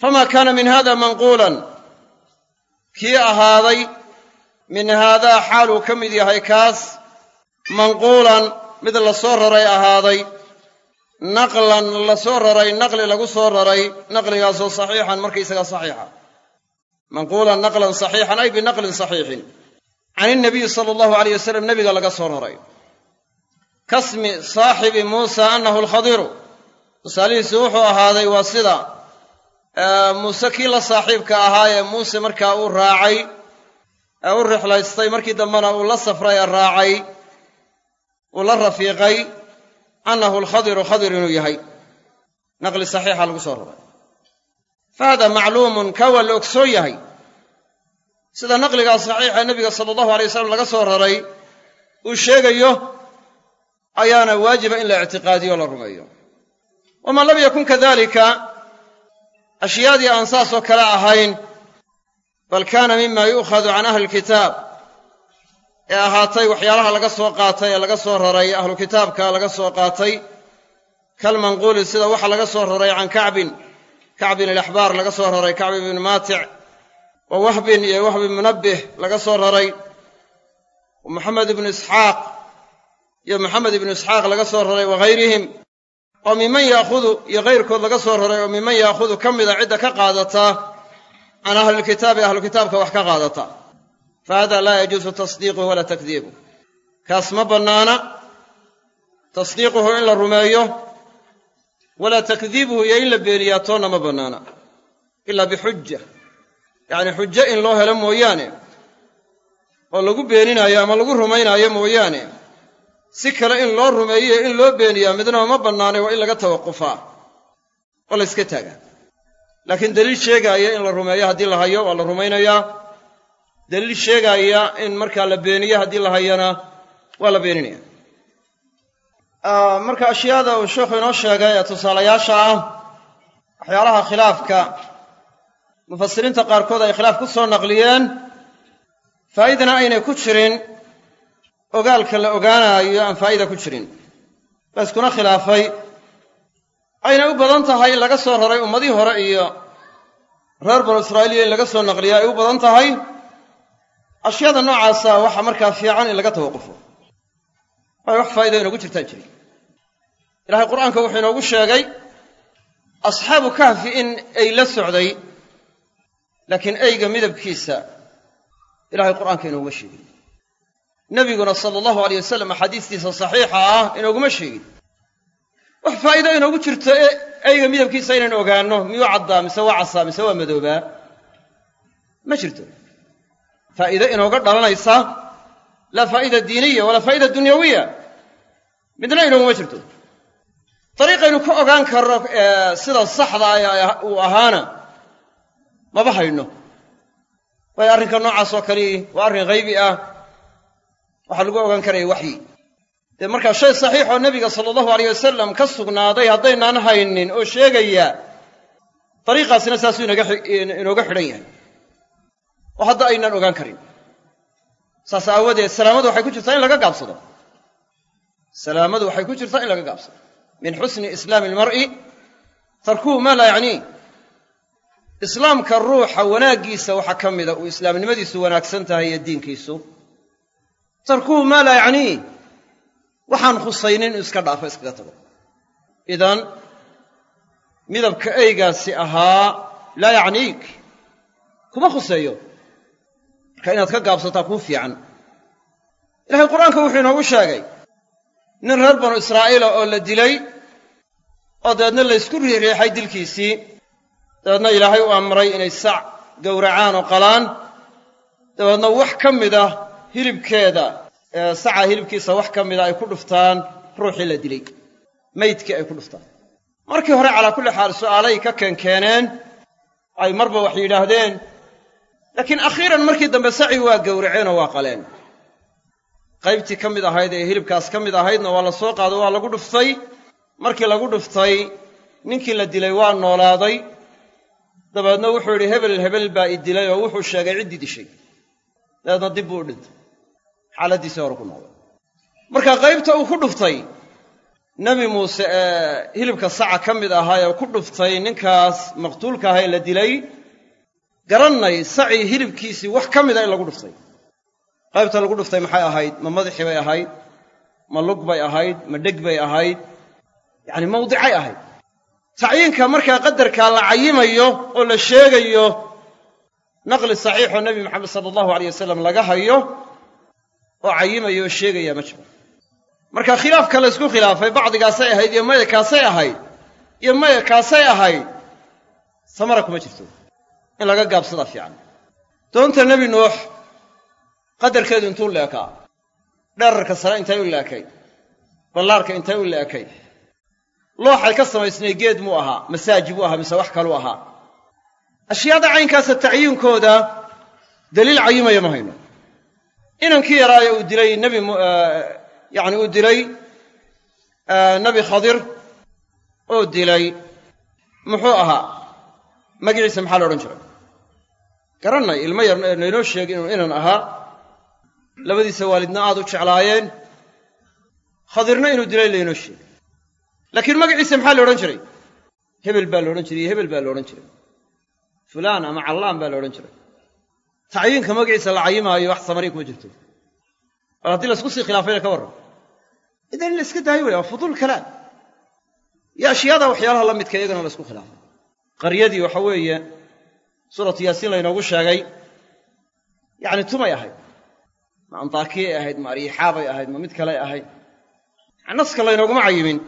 famaa kaana min hada manquulan kii ahaaday min haadaa xaaluu ka mid yahay kaas manquulan mid la soo raray ahaaday. naqlan la soo raray naqli lagu soo raray naqligaasoo saxiixan markaysaga saxiixa. Manquulan naqlan saxiixan ay binaqlin saxiixin. Can ilnabiyi sala allahu alayh wasalam nebiga laga soo raray kasmi saaxibi muusa annahu alkhadiru. Tusaalihiisu wuxuu ahaaday waa sida muuse kii la saaxiibka ahaa ee muuse markaa uu raacay ee u rixlaystay markii dambena uu la safray ee raacay uu la rafiiqay annahu alkhadiru khadir inuu yahay. Naqli saxiixa lagu soo raray fa hada macluumun ka waa la ogsoon yahay. Sida naqligaa saxiixa nebiga sala allahu alay wasalam laga soo raray uu sheegayo ayaana waajiba in la ictiqaadiyo la rumeeyo. Waman lam yakun kadalika ashyaadii aan saasoo kale ahayn bal kaana mima yu'khadu can ahli lkitaab ee ahaatay waxyaalaha laga soo qaatay ee laga soo raray ahlu kitaabka laga soo qaatay kalmanquuli sida waxa laga soo raray can kacbin kacbin alaxbaar laga soo raray kacbi ibni maatic wa wahbin iyo wahbi munabbih laga soo raray wa moxamed ibnu isxaaq iyo moxamed ibnu isxaaq laga soo raray wahayrihim oo miman yaahudu iyo kayrkood laga soo raray oo miman yaahudu ka mida cidda ka qaadata can ahlilkitaabi ahlu kitaabka wax ka qaadata. Fa hada laa yajuusu tasdiiquhu walaa takdiibuh kaas ma bannaana tasdiiquhu in la rumeeyo walaa takdiibuhu iyo in la beeniyaa toonna ma bannaana. Ilaa bixujja yacni xujo in loo helo mooyaane oo lagu beeninaayo ama lagu rumaynaayo mooyaane si kale in loo rumeeyo in loo beeniyaa midnaba ma bannaanay waa in laga tawaqufaa. Oo la yska taagaa. Laakiin daliil sheegaaya in la rumeeyo haddii la hayo waa la rumaynayaa. Daliil sheegaaya in markaa la beeniyo haddii la hayana waa la beeninaya marka ashyaada uu sheikhu inoo sheegay ee tusaalayaasha ah waxyaalaha khilaafka mufasiriinta qaarkood ay khilaaf ku soo naqliyeen. Faa'idana aynay ku jirin ogaalka la ogaanaayo aan faa'ida ku jirin. La yskuna khilaafay. Ayna u badan tahay in laga soo raray ummadii hore iyo reer banu israa'iiliya in laga soo naqliya ay u badan tahay. Ashyaada noocaasa waxa markaa fiican in laga tawaqufo. Waayo wax faa'ida inoogu jirtaan jirin ilahay qur'aanka wuxuu inoogu sheegay asxaabu kahfi in ay la socday laakiin eyga midabkiisa ilahay qur'aanka inooguma sheegin nebiguna sala allahu aleyh wasalam axaadiistiisa saxiixa ah inooguma sheegin. Wax faa'iido inoogu jirto ee eyga midabkiisa inaynu ogaanno miyuu caddaa mise waa casaa mise waa madoobaa? Ma jirto. Faa'iide inooga dhalanaysa laa faa'ida diiniya walaa faa'ida dunyawiya. Midna inooguma jirto. Dariiqaynu ka ogaan karno sida saxda uu ahaana. Maba hayno waayo arrinka noocaas oo kali waa arrin haybi ah waxaa lagu ogaan karaya waxyi dee markaa shay saxiixoo nebiga sala allahu alayh wasalam ka sugnaaday haddaynaan haynin oo sheegaya dariiqaasina saasuu inooga xidhan yahay. Oo hadda aynaan ogaan karin. Saas aawadeed salaamadu waxay ku jirtaa in laga gaabsado. Salaamadu waxay ku jirtaa in laga gaabsado. Min xusni islaami almar'i tarkuhu maa laa yacniih islaamka ruuxa wanaaggiisa waxaa ka mida uu islaamnimadiisu wanaagsan tahay iyo diinkiisu tarkuhu maa laa yacniih waxaan khusaynin inuu iska dhaafo iskaga tago. Idan midabka eygaasi ahaa laa yacniik kuma khuseeyo. Marka inaad ka gaabsataa kuu fiican. Ilahay qur'aanka wuxuu inoogu sheegay nin reer banu israa'iila oo la dilay oo dabeedna laysku riixriixay dilkiisii dabeedna ilaahay u amray inay sac gowracaan oo qalaan dabeedna wax ka mida hilibkeeda ee saca hilibkiisa wax ka mida ay ku dhuftaan ruuxii la dilay. Maydkii ay ku dhuftaan. Markii hore calaa kulli xaal su'aalay ka keenkeeneen ay marba wax yidhaahdeen laakiin akhiiran markii dambe sacii waa gowraceenoo waa qaleen. Qaybtii ka mid ahayd ee hilibkaas ka mid ahaydna waa la soo qaado waa lagu dhuftay. Markii lagu dhuftay ninkii la dilay waa noolaaday. Dabeedna wuxuu yidhi hebel hebel baa i dilay oo wuxuu sheegay ciddii dishay dabeedna dib buu u dhintay xaaladdiisii hore ku noqday. Marka qaybta uu ku dhuftay nebi muuse ee hilibka saca ka mid ahaa ee ku dhuftay ninkaas maqtuulka aha ee la dilay garannay sacii hilibkiisii wax ka mida in lagu dhuftay. Qaybta lagu dhuftay maxay ahayd? Ma madaxii bay ahayd? Ma lug bay ahayd? Ma dheg bay ahayd? Yacani mawdicay ahayd. Tacyiinka markaa qadarkaa la cayimayo oo la sheegayo naqli saxiixoo nebi maxamed sala allahu aleyh wasalam laga hayo oo cayimayo oo sheegaya ma jiro. Marka khilaafka la ysku khilaafay bacdigaasay ahayd iyo maya kaasay ahayd iyo maya kaasay ahayd samara kuma jirto. In laga gaabsadaa fiican. Doonta nebi nuux qadarkeedu intuu leekaa dherarka sare intay u leekay ballaarka intay u leekay looxay ka samaysnay geed muu ahaa masaaji buu ahaa mise wax kaluu ahaa ashyaada caynkaasa tacyiinkooda daliil cayimaya ma hayno inankii yaraayo uu dilay nebi yacni uu dilay nebi khadir oo dilay muxuu ahaa magaciisa maxaa la odhan jiray? Garannay ilmo yar naynoo sheegin inuu inan ahaa labadiisa waalidna aad u jeclaayeen khadirna inuu dilay laynoo sheegay laakiin magaciisa maxaa la odhan jiray? Hebel baa la odhan jiray iyo hebel baa la odhan jiray. Fulaan ama callaan baa la odhan jiray tacyiinka magaciisa la cayimaayo wax samariya kuma jirto. Bal haddii la isku sii khilaafayna ka warran. Idan in la iska daayo waya waa fuduul kalaam. Iyo ashyaada waxyaalaha la midka iyagana la isku khilaafay. Qaryadii waxa weeye suuratu yaasiin laynoogu sheegay yacni tumay ahayd. Ma antaakiyay ahayd ma ariixaabay ahayd ma mid kaley ahayd. Naska laynooguma cayimin.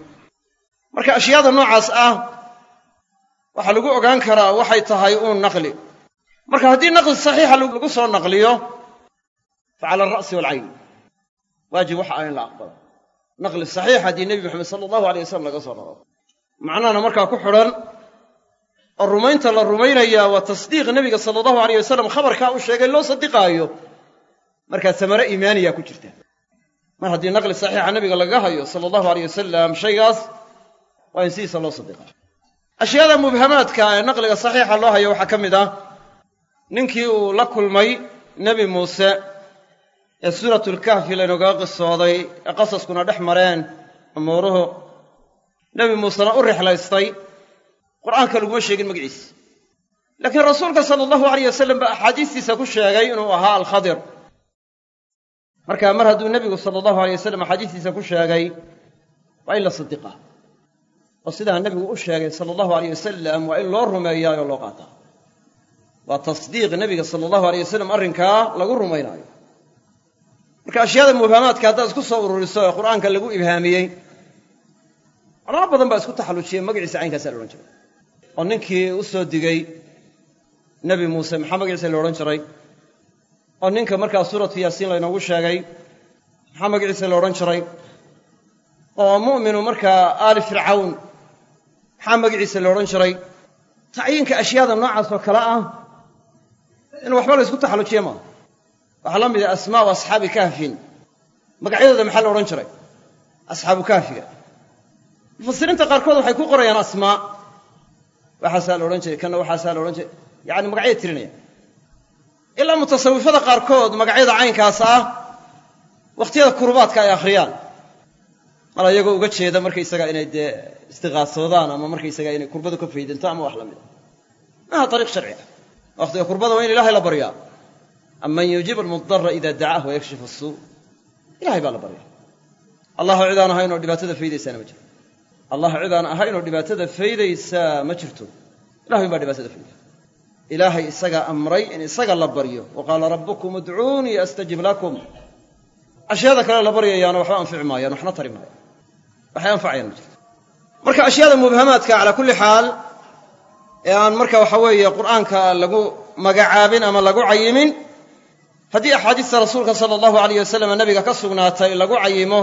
Marka ashyaada noocaas ah waxaa lagu ogaan karaa waxay tahay uun naqli marka haddii naqli saxiixa lagu soo naqliyo fa cala alra'si waajib waxa ah in la aqbalo. Naqli saxiix haddii nebi moxamed sala allahu alay wasalam laga soo naqlo. Macnahana markaa ku xidhan oo rumaynta la rumaynayaa waa tasdiiq nebiga sala allahu alayh wasalam khabarkaa uu sheegay loo sadiqaayo. Markaa samare iimaaniya ku jirta. Mar haddii naqli saxiixa nebiga laga hayo sala allahu aleyh wasalam shaygaas waa in sidiisa loo sadiqa ashyaada mubhamaadka ee naqliga saxiixa loo hayo waxaa ka mid ah ninkii uu la kulmay nebi muuse ee suuratulkahfi laynoogaga qisooday ee qasaskuna dhex mareen umuuruhu. Nebi muusena u rixlaystay qur'aanka laguma sheegin magaciisa laakiin rasuulka sala allahu alayh wasalam baa axaadiistiisa ku sheegay inuu ahaa alkhadir. Marka mar hadduu nebigu sala allahu alay wasalam axaadiistiisa ku sheegay waa in la sadiqaa oo sidaa nebigu u sheegay sala allahu aleyh wasalam waa in loo rumeeyaayoo loo qaataa waa tasdiiq nebiga sala allahu aleyh wasalam arrinkaa lagu rumaynaayo. Marka ashyaada mubhamaadka haddaad isku soo ururiso ee qur'aanka lagu ibhaamiyey culamo badan baa isku taxallujiyey magaciisa caynkaasaa la odhan jiray. Oo ninkii u soo digay nebi muuse maxaa magaciisa la odhan jiray? Oo ninka markaa suuratu yaasiin laynoogu sheegay maxaa magaciisa la odhan jiray? Oo mu'minu markaa aali fircawn maxaa magaciisa la odhan jiray? Tacyiinka ashyaada noocaas oo kale ah in waxba la ysku taxallujiya maaha waxaa la mid ah asmaa'u asxaabi kahfin. Magacyadooda maxaa la odhan jiray? Asxaabu kaafiga mufasiriinta qaarkood waxay ku qorayaan asmaa waxaasaa la odhan jiray kanna waxaasaa la odhan jiray. Yacani magacyay tirinayaan ilaa mutasawifada qaarkood magacyada caynkaas ah wakhtiyada kurubaadka ay akhriyaan. Mala iyagoo uga jeeda markaysaga inay dee istiqaasoodaan ama markaysaga inay kurbadu ka faydanto ama wax la mida maaha ariiq sharci. ah wakhtiga kurbada waa in ilahay la baryaa. Aman yujiib almudara ida dacaah wayakshifu asuu ilahay baa la baryaa. Allah cid aan ahayn oo dhibaatada faydaysaana ma jirto. Allah cid aan ahayn oo dhibaatada faydaysaa ma jirto. Ilahay baa dhibaatada fayda ilaahay isagaa amray in isaga la baryo. Wa qaala rabbukum udcuunii astajib lakum. Ashyaada kale la baryayaana waxba anfici maayaan waxna tari maayaan. Waxay anfacayaan ma jirto. Marka ashyaada mubhamaadka calaa kulli xaal ee aan marka waxa weeye qur'aanka lagu magacaabin ama lagu cayimin haddii axaadiista rasuulka sala allahu alayh wasalam nabiga ka sugnaatay lagu cayimo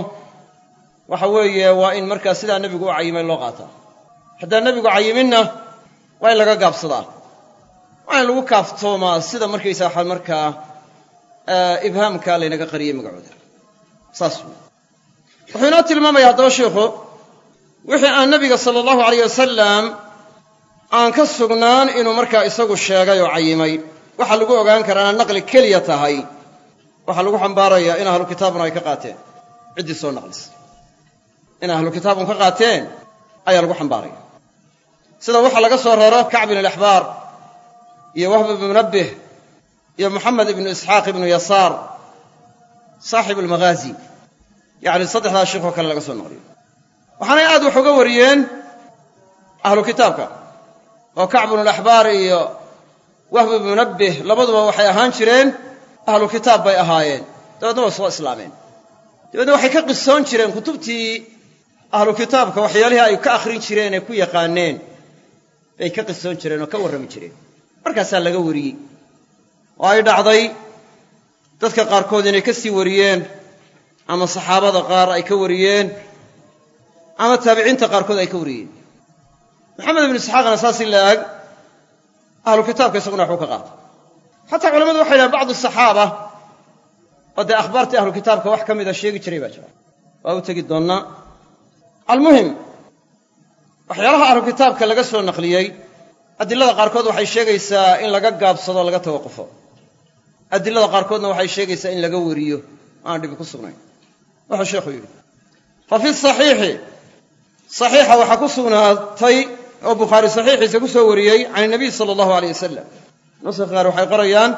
waxa weeye waa in markaa sidaa nebigu u cayimay loo qaataa. Haddaan nebigu cayiminna waa in laga gaabsadaa. Waa in lagu kaaftoomaa sida markaysa waxa markaa ibhaamka laynaga qariyey magacooda saas wuxuu inoo tilmaamaya haddaba sheikhu wixii aan nebiga sala allahu alayh wasalam aan ka sugnaan inuu markaa isagu sheegay oo cayimay. Waxaa lagu ogaan karaa naqli keliya tahay. Waxaa lagu xambaarayaa in ahlu kitaabun ay ka qaateen. Ciddii soo naqlis. In ahlu kitaabun ka qaateen ayaa lagu xambaaraya. Sida waxaa laga soo raro kacb bin alaxbaar iyo wahb ibnu munabbih iyo moxamed ibnu isxaaq ibnu yasaar saaxib almaghaazi yacni saddexdaa sheikoo kale laga soo naqliyo. Waxaanay aad wax uga wariyeen ahlu kitaabka oo kacbunulaxbaar iyo wahb ibnu munabbih labaduba waxay ahaan jireen ahlu kitaab bay ahaayeen. Dabeedna way soo islaameen. Dabeedna waxay ka qisoon jireen kutubtii ahlu kitaabka waxyaalihii ay ka akhrin jireen ee ku yaqaaneen. Bay ka qisoon jireen oo ka warrami jireen. Markaasaa laga wariyey. Oo ay dhacday dadka qaarkood inay ka sii wariyeen ama saxaabada qaar ay ka wariyeen ama taabiciinta qaarkood ay ka wariyeen maxamed ibnu isxaaqna saas in la ag ahlu kitaabka isaguna waxuu ka qaata xataa culamadu waxay yidhahan bacdu saxaaba oo dee akhbaartii ahlu kitaabka wax ka mida sheegi jiray baa jira. Waa u tegi doonnaa almuhim waxyaalaha ahlu kitaabka laga soo naqliyey adilada qaarkood waxay sheegaysaa in laga gaabsado laga tawaqufo. Adilada qaarkoodna waxay sheegaysaa in laga wariyo. Aan dhibi ku sugnayn. Wuxuu sheekhu yidhi fa fi saxiixi saxiixa waxaa ku sugnaatay oo bukhaari saxiixiisa ku soo wariyey can inabiy sala allahu aleyh wasalam nuska qaar waxay qorayaan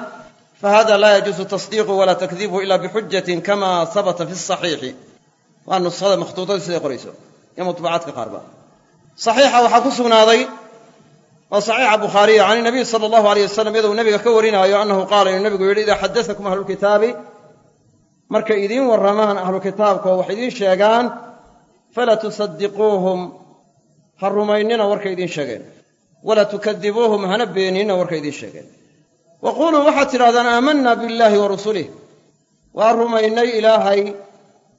fahada laa yajuusu tasdiiqu walaa takdibuhu ila bixujatin kama habata fi saxiixi. Waa nuskhada makhtuuطadu siday qorayso iyo muطbacaadka qaarba. Saxiixa waxaa ku sugnaaday oo saxiixa bukhaariya can inabiy sala allahu aleyh wasalam iyadou nebiga ka warinaayo annahu qaala inuu nebigu yidhi idaa xadatakum ahlulkitaabi markay idiin warramaan ahlu kitaabka oo wax idiin sheegaan fala ha rumaynina warkay idiin sheegeen. Walaa tukadibuuhum hana beeninina warkay idiin sheegeen. Wa quuluu waxaad tidhahdaan aamanna billaahi wa rusulih waa rumaynay ilaahay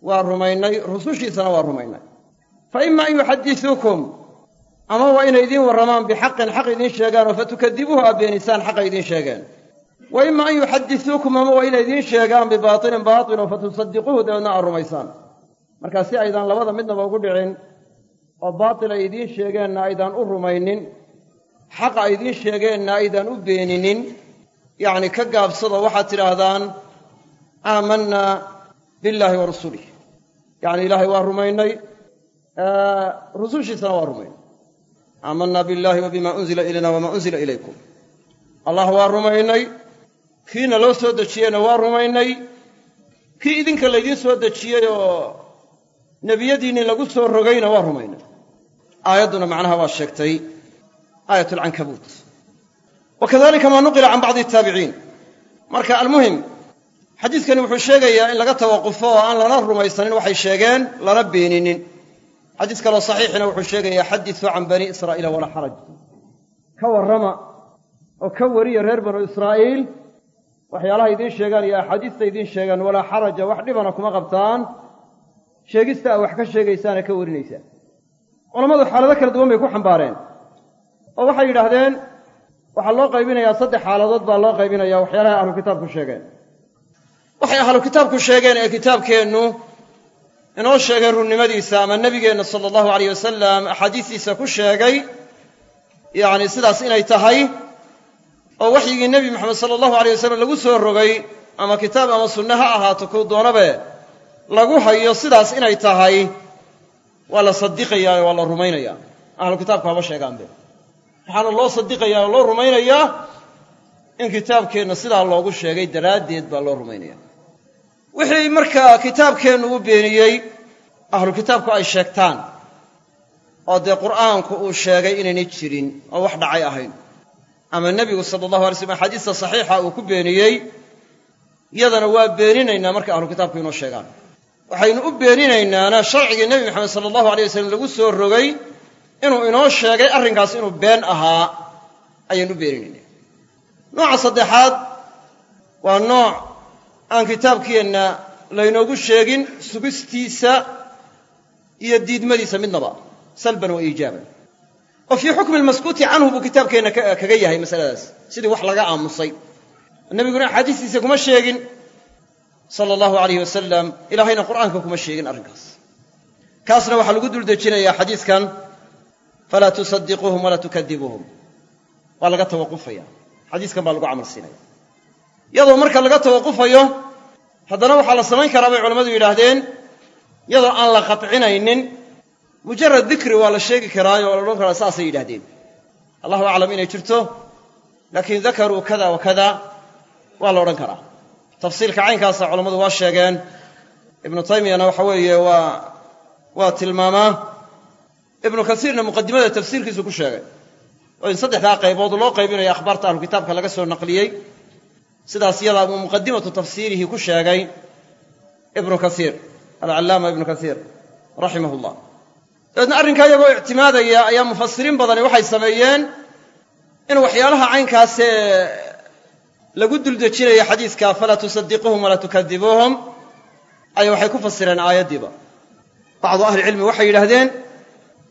waa rumaynay rusushiisana waa rumaynay. Fa ima an yuxadisuukum ama waa inay idiin warramaan bixaqin xaq idiin sheegaan oo fatukadibuuhu aa beenisaan xaqay idiin sheegeen. Wa ima an yuxadisuukum ama waa inay idiin sheegaan bibaatilin baatil oo fatusadiquuhu dabeedna aad rumaysaan. Markaa si aydaan labada midnaba ugu dhicin oo baatil ay idiin sheegeenna aydaan u rumaynin xaqa idiin sheegeenna aydaan u beeninin yacni ka gaabsado waxaad tidhaahdaan aamanna billaahi wa rasulih yacni ilaahay waa rumaynay rusushiisana waa rumaynay. Aamanna billaahi wa bima unzila ilayna wamaa unzila ilaykum. Allah waa rumaynay kiina loo soo dejiyeyna waa rumaynay kii idinka laydiin soo dejiyey oo nebiyadiinni lagu soo rogayna waa rumaynay aayadduna macnaha waa sheegtay aayat alcankabuut wa kadalika maa nuqila can bacdi ataabiciin marka almuhim xadiidkani wuxuu sheegayaa in laga tawaqufo oo aan lana rumaysanin waxay sheegeen lana beeninin. Xadiis kaloo saxiixina wuxuu sheegayaa xadisuu can bani israa'iila walaa xaraj. Ka warrama oo ka wariya reer banu israa'iil waxyaalaha idiin sheegaan iyo axaadiista idiin sheegaan walaa xaraja wax dhibana kuma qabtaan. Sheegista aa wax ka sheegaysaana ka warinaysaan culammadu xaalado kala duwan bay ku xambaareen. Oo waxay yidhaahdeen waxaa loo qaybinayaa saddex xaaladood baa loo qaybinaya waxyaalahay ahlu kitaabku sheegeen. Waxay ahlu kitaabku sheegeen ee kitaabkeennu inoo sheegay runnimadiisa ama nebigeenna sala allahu alayh wasalam axaadiistiisa ku sheegay yacni sidaas inay tahay oo waxyigii nebi moxamed sala allahu alay wasalam lagu soo rogay ama kitaab ama sunne ha ahaato kuu doonabe lagu hayo sidaas inay tahay waa la sadiqayaa oo waa la rumaynayaa. Ahlu kitaabku haba sheegaanbe waxaana loo sadiqayaa oo loo rumaynayaa in kitaabkeenna sidaa loogu sheegay daraaddeed baa loo rumaynaya wixii markaa kitaabkeennu u beeniyey ahlu kitaabku ay sheegtaan oo dee qur'aanku uu sheegay inaynay jirin oo wax dhacay ahayn. Ama nebigu sala allahu alay slam axaadiista saxiixa uu ku beeniyey yadana waa beeninaynaa marka ahlu kitaabku inoo sheegaan waxaynu u beeninaynaana sharcigii nebi maxamed sala allahu alay wasalam lagu soo rogay inuu inoo sheegay arrinkaas inuu been ahaa ayaynu u beeninaynaa nooca saddexaad waa nooc aan kitaabkeenna laynoogu sheegin sugistiisa iyo diidmadiisa midnaba salban wa iijaaban oo fii xukmi lmaskuuti canhu buu kitaabkeenna kaga yahay masaladaas sidii wax laga aamusay. Nebiguna axaadiistiisa kuma sheegin sala allahu alayh wasalam ilaahayna qur'aanka kuma sheegin arrinkaas. Kaasna waxaa lagu dul dejinayaa xadiiskan falaa tusadiquuhum walaa tukadibuuhum waa laga tawaqufaya. Xadiiskan baa lagu camal siinaya. Iyadoo marka laga tawaqufayo haddana waxaa la samayn karaa bay culammadu yidhaahdeen iyadoo aan la qatcinaynin mujarad dikri waa la sheegi karaayo oo la odhan karaa saasay yidhahdeen allahu aclam inay jirto laakiin dakaruu kada wa kada waa la odhan karaa tafsiilka caynkaasa culammadu waa sheegeen. Ibnu taymiyana waxa weeye waa waa tilmaamaa. Ibnu kasiirna muqadimada tafsiirkiisu ku sheegay. Oo in saddexdaa qaybood loo qaybinayo akhbaarta ahlu kitaabka laga soo naqliyey. Sidaas yadaa buu muqadimatu tafsiirihi ku sheegay ibnu kasiir alcallaama ibnu kasiir raximah llah dabeedna arrinkaa iyagoo ictimaadaya ayaa mufasiriin badani waxay sameeyeen in waxyaalaha caynkaasee lagu duldejinaya xadiiska falaa tusadiquuhum walaa tukadibuuhum ay waxay ku fasireen aayaddiiba. Bacdu ahlicilmi waxay yidhaahdeen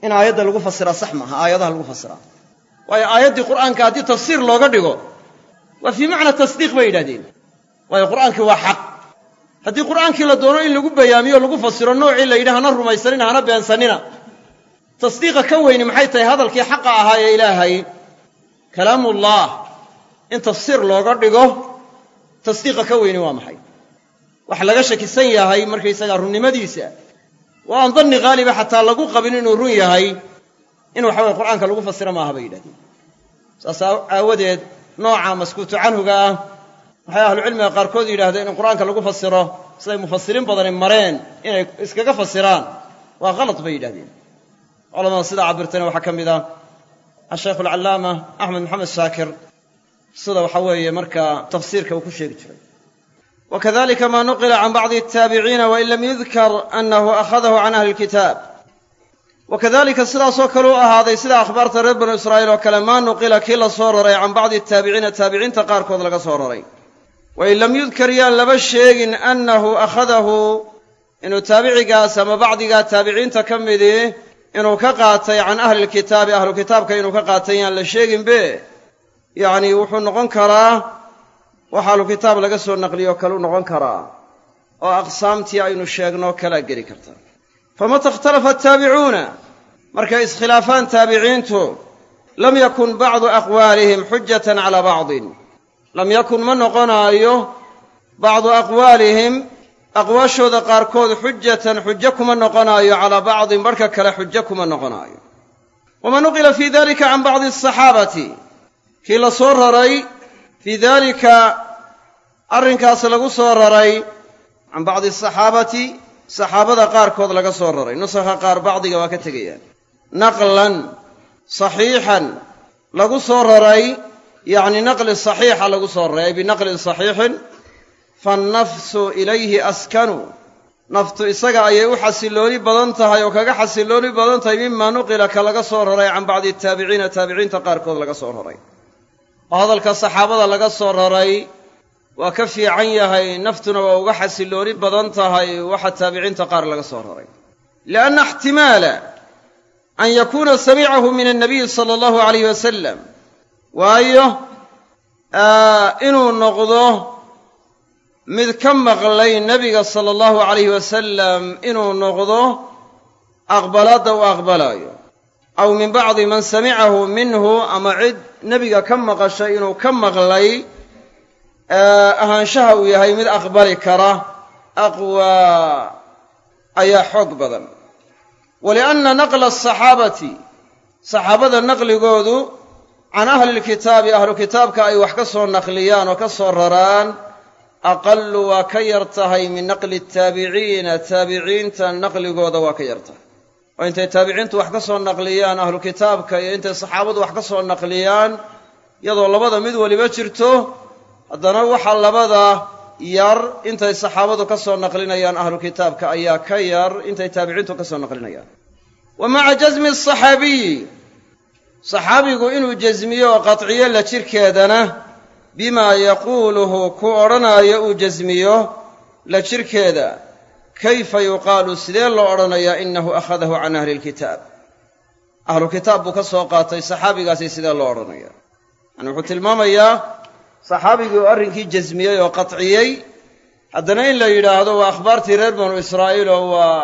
in aayadda lagu fasiraa sax maaha aayadaha lagu fasiraa waayo aayaddii qur'aanka haddii tafsiir looga dhigo waa fii macna tasdiiq bay yidhahdeen waayo qur'aankii waa xaq. Haddii qur'aankii la doono in lagu bayaamiyo lagu fasiro noocii la yidhi hana rumaysanina hana beensanina. Tasdiiqa ka weyni maxay tahay hadalkii xaqa ahaa ee ilaahay? Kalaamullah in tafsiir looga dhigo tasdiiqa ka weyni waa maxay? Waxa laga shakisan yahay markaysagaa runnimadiisa. Oo aan danni haaliba xataa lagu qabin inuu run yahay in waxa weye qur'aanka lagu fasiro maaha bay yidhahdeen. Saas aawadeed nooca maskuutu canhuga ah waxay ahlucilmiga qaarkood yidhahdeen in qur'aanka lagu fasiro siday mufasiriin badani mareen inay iskaga fasiraan waa khalad bay yidhahdeen culamada sidaa cabirtayna waxaa ka mid ah ashaykh alcallaama axmed maxamed shaakir sida waxa weeye markaa tafsiirka uu ku sheegi jiray. Wakadalika ma nuqila can bacdi ataabiciina wain lam yudkar anahu akhadahu can ahli lkitaab wakadalika sidaasoo kale u ahaaday sida akhbaarta reer banu israa'iil oo kale maa nuqila kii la soo raray can bacdi ataabiciina taabiciinta qaarkood laga soo raray. Wain lam yudkar yaan laba sheegin annahu akhadahu inuu taabicigaas ama bacdigaa taabiciinta ka midii inuu ka qaatay can ahli lkitaabi ahlu kitaabka inuu ka qaatay yaan la sheeginbe yacni wuxuu noqon karaa wax ahlu kitaab laga soo naqliyo kaleu noqon karaa oo aqsaamtii aynu sheegno kalaa geli karta. Famata ikhtalafa ataabicuuna markay iskhilaafaan taabiciintu lam yakun bacdu aqwaalihim xujatan calaa bacdin. Lam yakun ma noqonaayo bacdu aqwaalihim aqwaashooda qaarkood xujatan xujo kuma noqonaayo calaa bacdin barhka kale xujo kuma noqonaayo. Wama nuqila fii dalika can bacdi asaxaabati kii la soo raray fii daalika arrinkaas lagu soo raray can bacdi asaxaabati saxaabada qaarkood laga soo raray. Nusakha qaar bacdiga waa ka tegayaan. Naqlan saxiixan lagu soo raray yacni naqli saxiixa lagu soo raray ay binaqlin saxiixin faannafsu ilayhi askanu. Naftu isaga ayay u xasillooni badan tahay oo kaga xasillooni badan tahay mimaa nuqila ka laga soo raray can bacdi taabiciina taabiciinta qaarkood laga soo raray oo hadalka saxaabada laga soo raray waa ka fiican yahay naftuna waa uga xasillooni badan tahay waxa taabiciinta qaar laga soo raray. Lianna ixtimaala an yakuuna samicahu min annabiyi sala allahu alayh wasalam waayo inuu noqdo mid ka maqlay nebiga sala allahu calayhi wasalam inuu noqdo aqbalaadda u aqbalaayo. Aw min bacdi man samicahu minhu ama cid nebiga ka maqashay inuu ka maqlay ahaanshaha uu yahay mid aqbali kara aqwaa ayaa xoog badan. Walianna naqla asaxaabati saxaabada naqligoodu can ahli lkitaabi ahlu kitaabka ay wax ka soo naqliyaan oo ka soo raraan aqalu waa ka yar tahay min naqli taabiciina taabiciinta naqligooda waa ka yar tahay oo intay taabiciintu wax ka soo naqliyaan ahlu kitaabka iyo intay saxaabadu wax ka soo naqliyaan iyadoo labada mid weliba jirto haddana waxa labada yar intay saxaabadu ka soo naqlinayaan ahlu kitaabka ayaa ka yar intay taabiciintu ka soo naqlinayaan. Wa maca jasmi asaxaabiyi saxaabigu inuu jasmiyo oo qatciyo la jirkeedana bimaa yaquuluhu ku odhanaayo uu jasmiyo la jirkeeda kayfa yuqaalu sidee loo odhanayaa inahu akhadahu can ahli lkitaab ahlu kitaab buu ka soo qaatay saxaabigaasi sidee loo odhanaya yani wuxuu tilmaamayaa saxaabigii oo arrinkii jasmiyey oo qatciyey haddana in la yidhaahdo waa akhbaartii reer banu israa'iil oo waa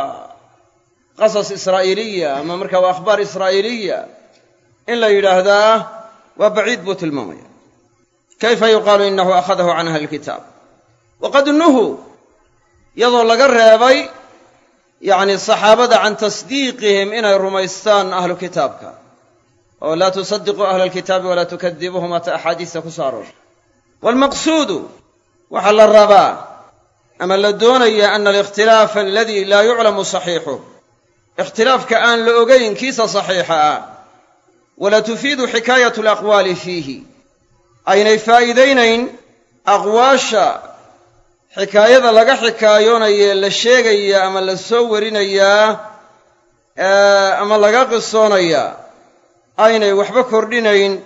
qasas israa'iiliya ama markaa waa akhbaar israa'iiliya in la yidhaahdaa waa baciid buu tilmaamaya kayfa yuqaalu inahu akhadahu can ahli lkitaab waqad nuhu iyadoo laga reebay yacni saxaabada can tasdiiqihim inay rumaystaan ahlu kitaabka. Oo laa tusadiquu ahla alkitaabi walaa tukadibuhum ata axaadiista ku soo aroortay waalmaqsuudu waxaa la rabaa ama la doonaya ana alikhtilaafa aladii laa yuclamu saxiixuh ikhtilaafka aan la ogayn kiisa saxiixa ah. Walaa tufiidu xikaayatu alaqwaali fiihi. Aynay faa'iidaynayn aqwaasha xikaayada laga xikaayoonaye la sheegaya ama la soo warinayaa ama laga qisoonayaa aynay waxba kordhinayn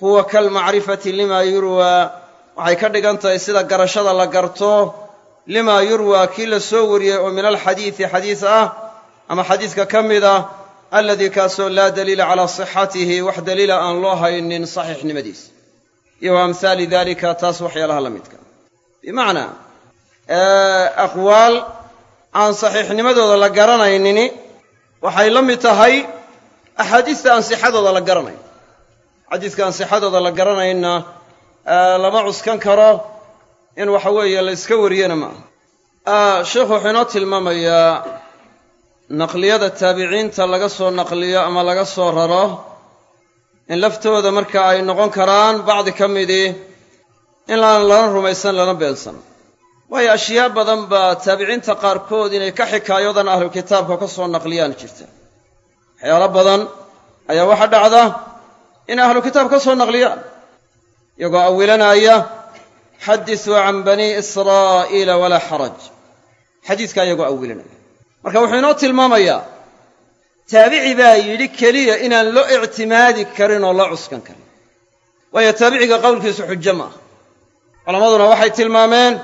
huwa kalmacrifati limaa yurwaa waxay ka dhigan tahay sida garashada la garto limaa yurwaa kii la soo wariyey oo min alxadiidi xadiis ah ama xadiiska ka mid ah aladii kaasoo laa daliila calaa sixatihi wax daliila aan loo haynin saxiixnimadiisa iyo wa amhaali dalika taas waxyaalaha la midka. Bimacnaa aqwaal aan saxiixnimadooda la garanaynini waxay la mid tahay axaadiista aan sixadooda la garanayn xadiiska aan sixadooda la garanayna lama cuskan karo in waxa weeye la iska wariyana ma aha. Sheikhu wuxuu inoo tilmaamayaa naqliyada taabiciinta laga soo naqliyo ama laga soo raro in laftooda marka ay noqon karaan bacdi ka midii in laan lana rumaysan lana beensan waayo ashyaa badan baa taabiciinta qaarkood inay ka xikaayodan ahlu kitaabka ka soo naqliyaan jirta. Waxyaalo badan ayaa waxaa dhacda in ahlu kitaab ka soo naqliyaan iyagoo awilanaya xadisuu can banii israa'iila walaa xaraj. Xadiiskaa iyagoo awilanaya. Marka wuxuu inoo tilmaamayaa taabici baa yidhi keliya inaan loo ictimaadi karin oo loo cuskan karin. Waayo taabiciga qowlkiisu xujo ma aha. Culammaduna waxay tilmaameen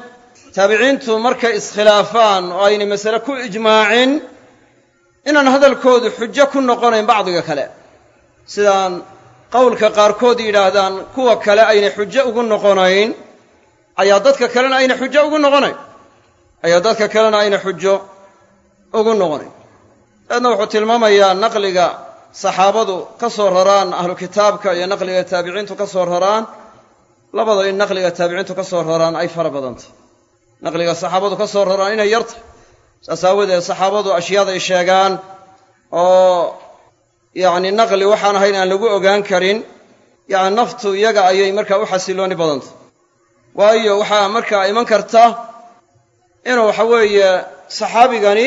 taabiciintu markay iskhilaafaan oo aynay masale ku ijmaacin inaan hadalkoodu xujo ku noqonayn bacdiga kale. Sidaan qowlka qaarkood yidhaahdaan kuwa kale aynay xujo ugu noqonayn ayaa dadka kalena ayna xujo ugu noqonayn. Ayaa dadka kalena ayna xujo ugu noqonayn. Daedna wuxuu tilmaamayaa naqliga saxaabadu ka soo raraan ahlu kitaabka iyo naqliga taabiciintu ka soo raraan. Labada in naqliga taabiciintu ka soo raraan ay fara badantah naqliga saxaabadu ka soo raraan inay yartah saas aawadeed saxaabadu ashyaaday sheegaan oo yacni naqli waxaan ahayn aan lagu ogaan karin yacni naftu iyaga ayay markaa u xasilooni badantah waayo waxaa markaa iman karta inuu waxa weeye saxaabigani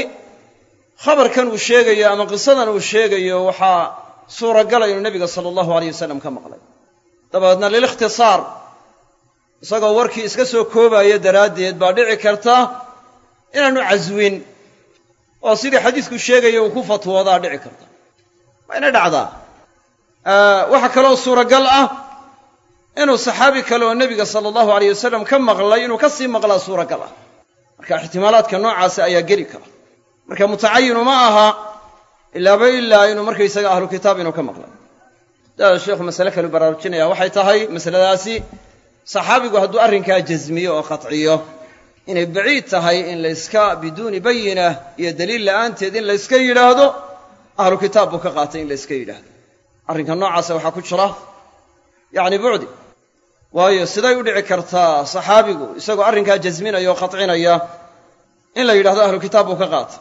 khabarkan uu sheegayo ama qisadan uu sheegayo waxaa suuragala inuu nebiga sala allahu aleyh wasalam ka maqlay. Dabeedna lilikhtisaar isagoo warkii iska soo koobaya daraaddeed baa dhici karta inaanu caswin. Oo sidii xadiisku sheegaya uu ku fatwoodaa dhici karta. Waa ina dhacdaa. Waxaa kaloo suuragal ah inuu saxaabi kale oo nebiga sala allahu aleyh wasalam ka maqlay inuu ka sii maqlaa suuragal ah. Marka ixtimaalaadka noocaasi ayaa geli kara. Marka mutacayinu ma aha ilaaba ilaa inuu markaysaga ahlu kitaab inuu ka maqlay. Daada sheikhu masale kalu baraarujinaya waxay tahay masaladaasi saxaabigu hadduu arrinkaa jasmiyo oo qatciyo inay baciid tahay in layska biduuni bayina iyo daliil la'aanteed in layska yidhaahdo ahlu kitaab buu ka qaatay in layska yidhaahdo. Arrinka noocaasa waxaa ku jira yacni bucdi waayo siday u dhici kartaa saxaabigu isagoo arrinkaa jasminaya oo qatcinaya in la yidhahdo ahlu kitaab buu ka qaatay.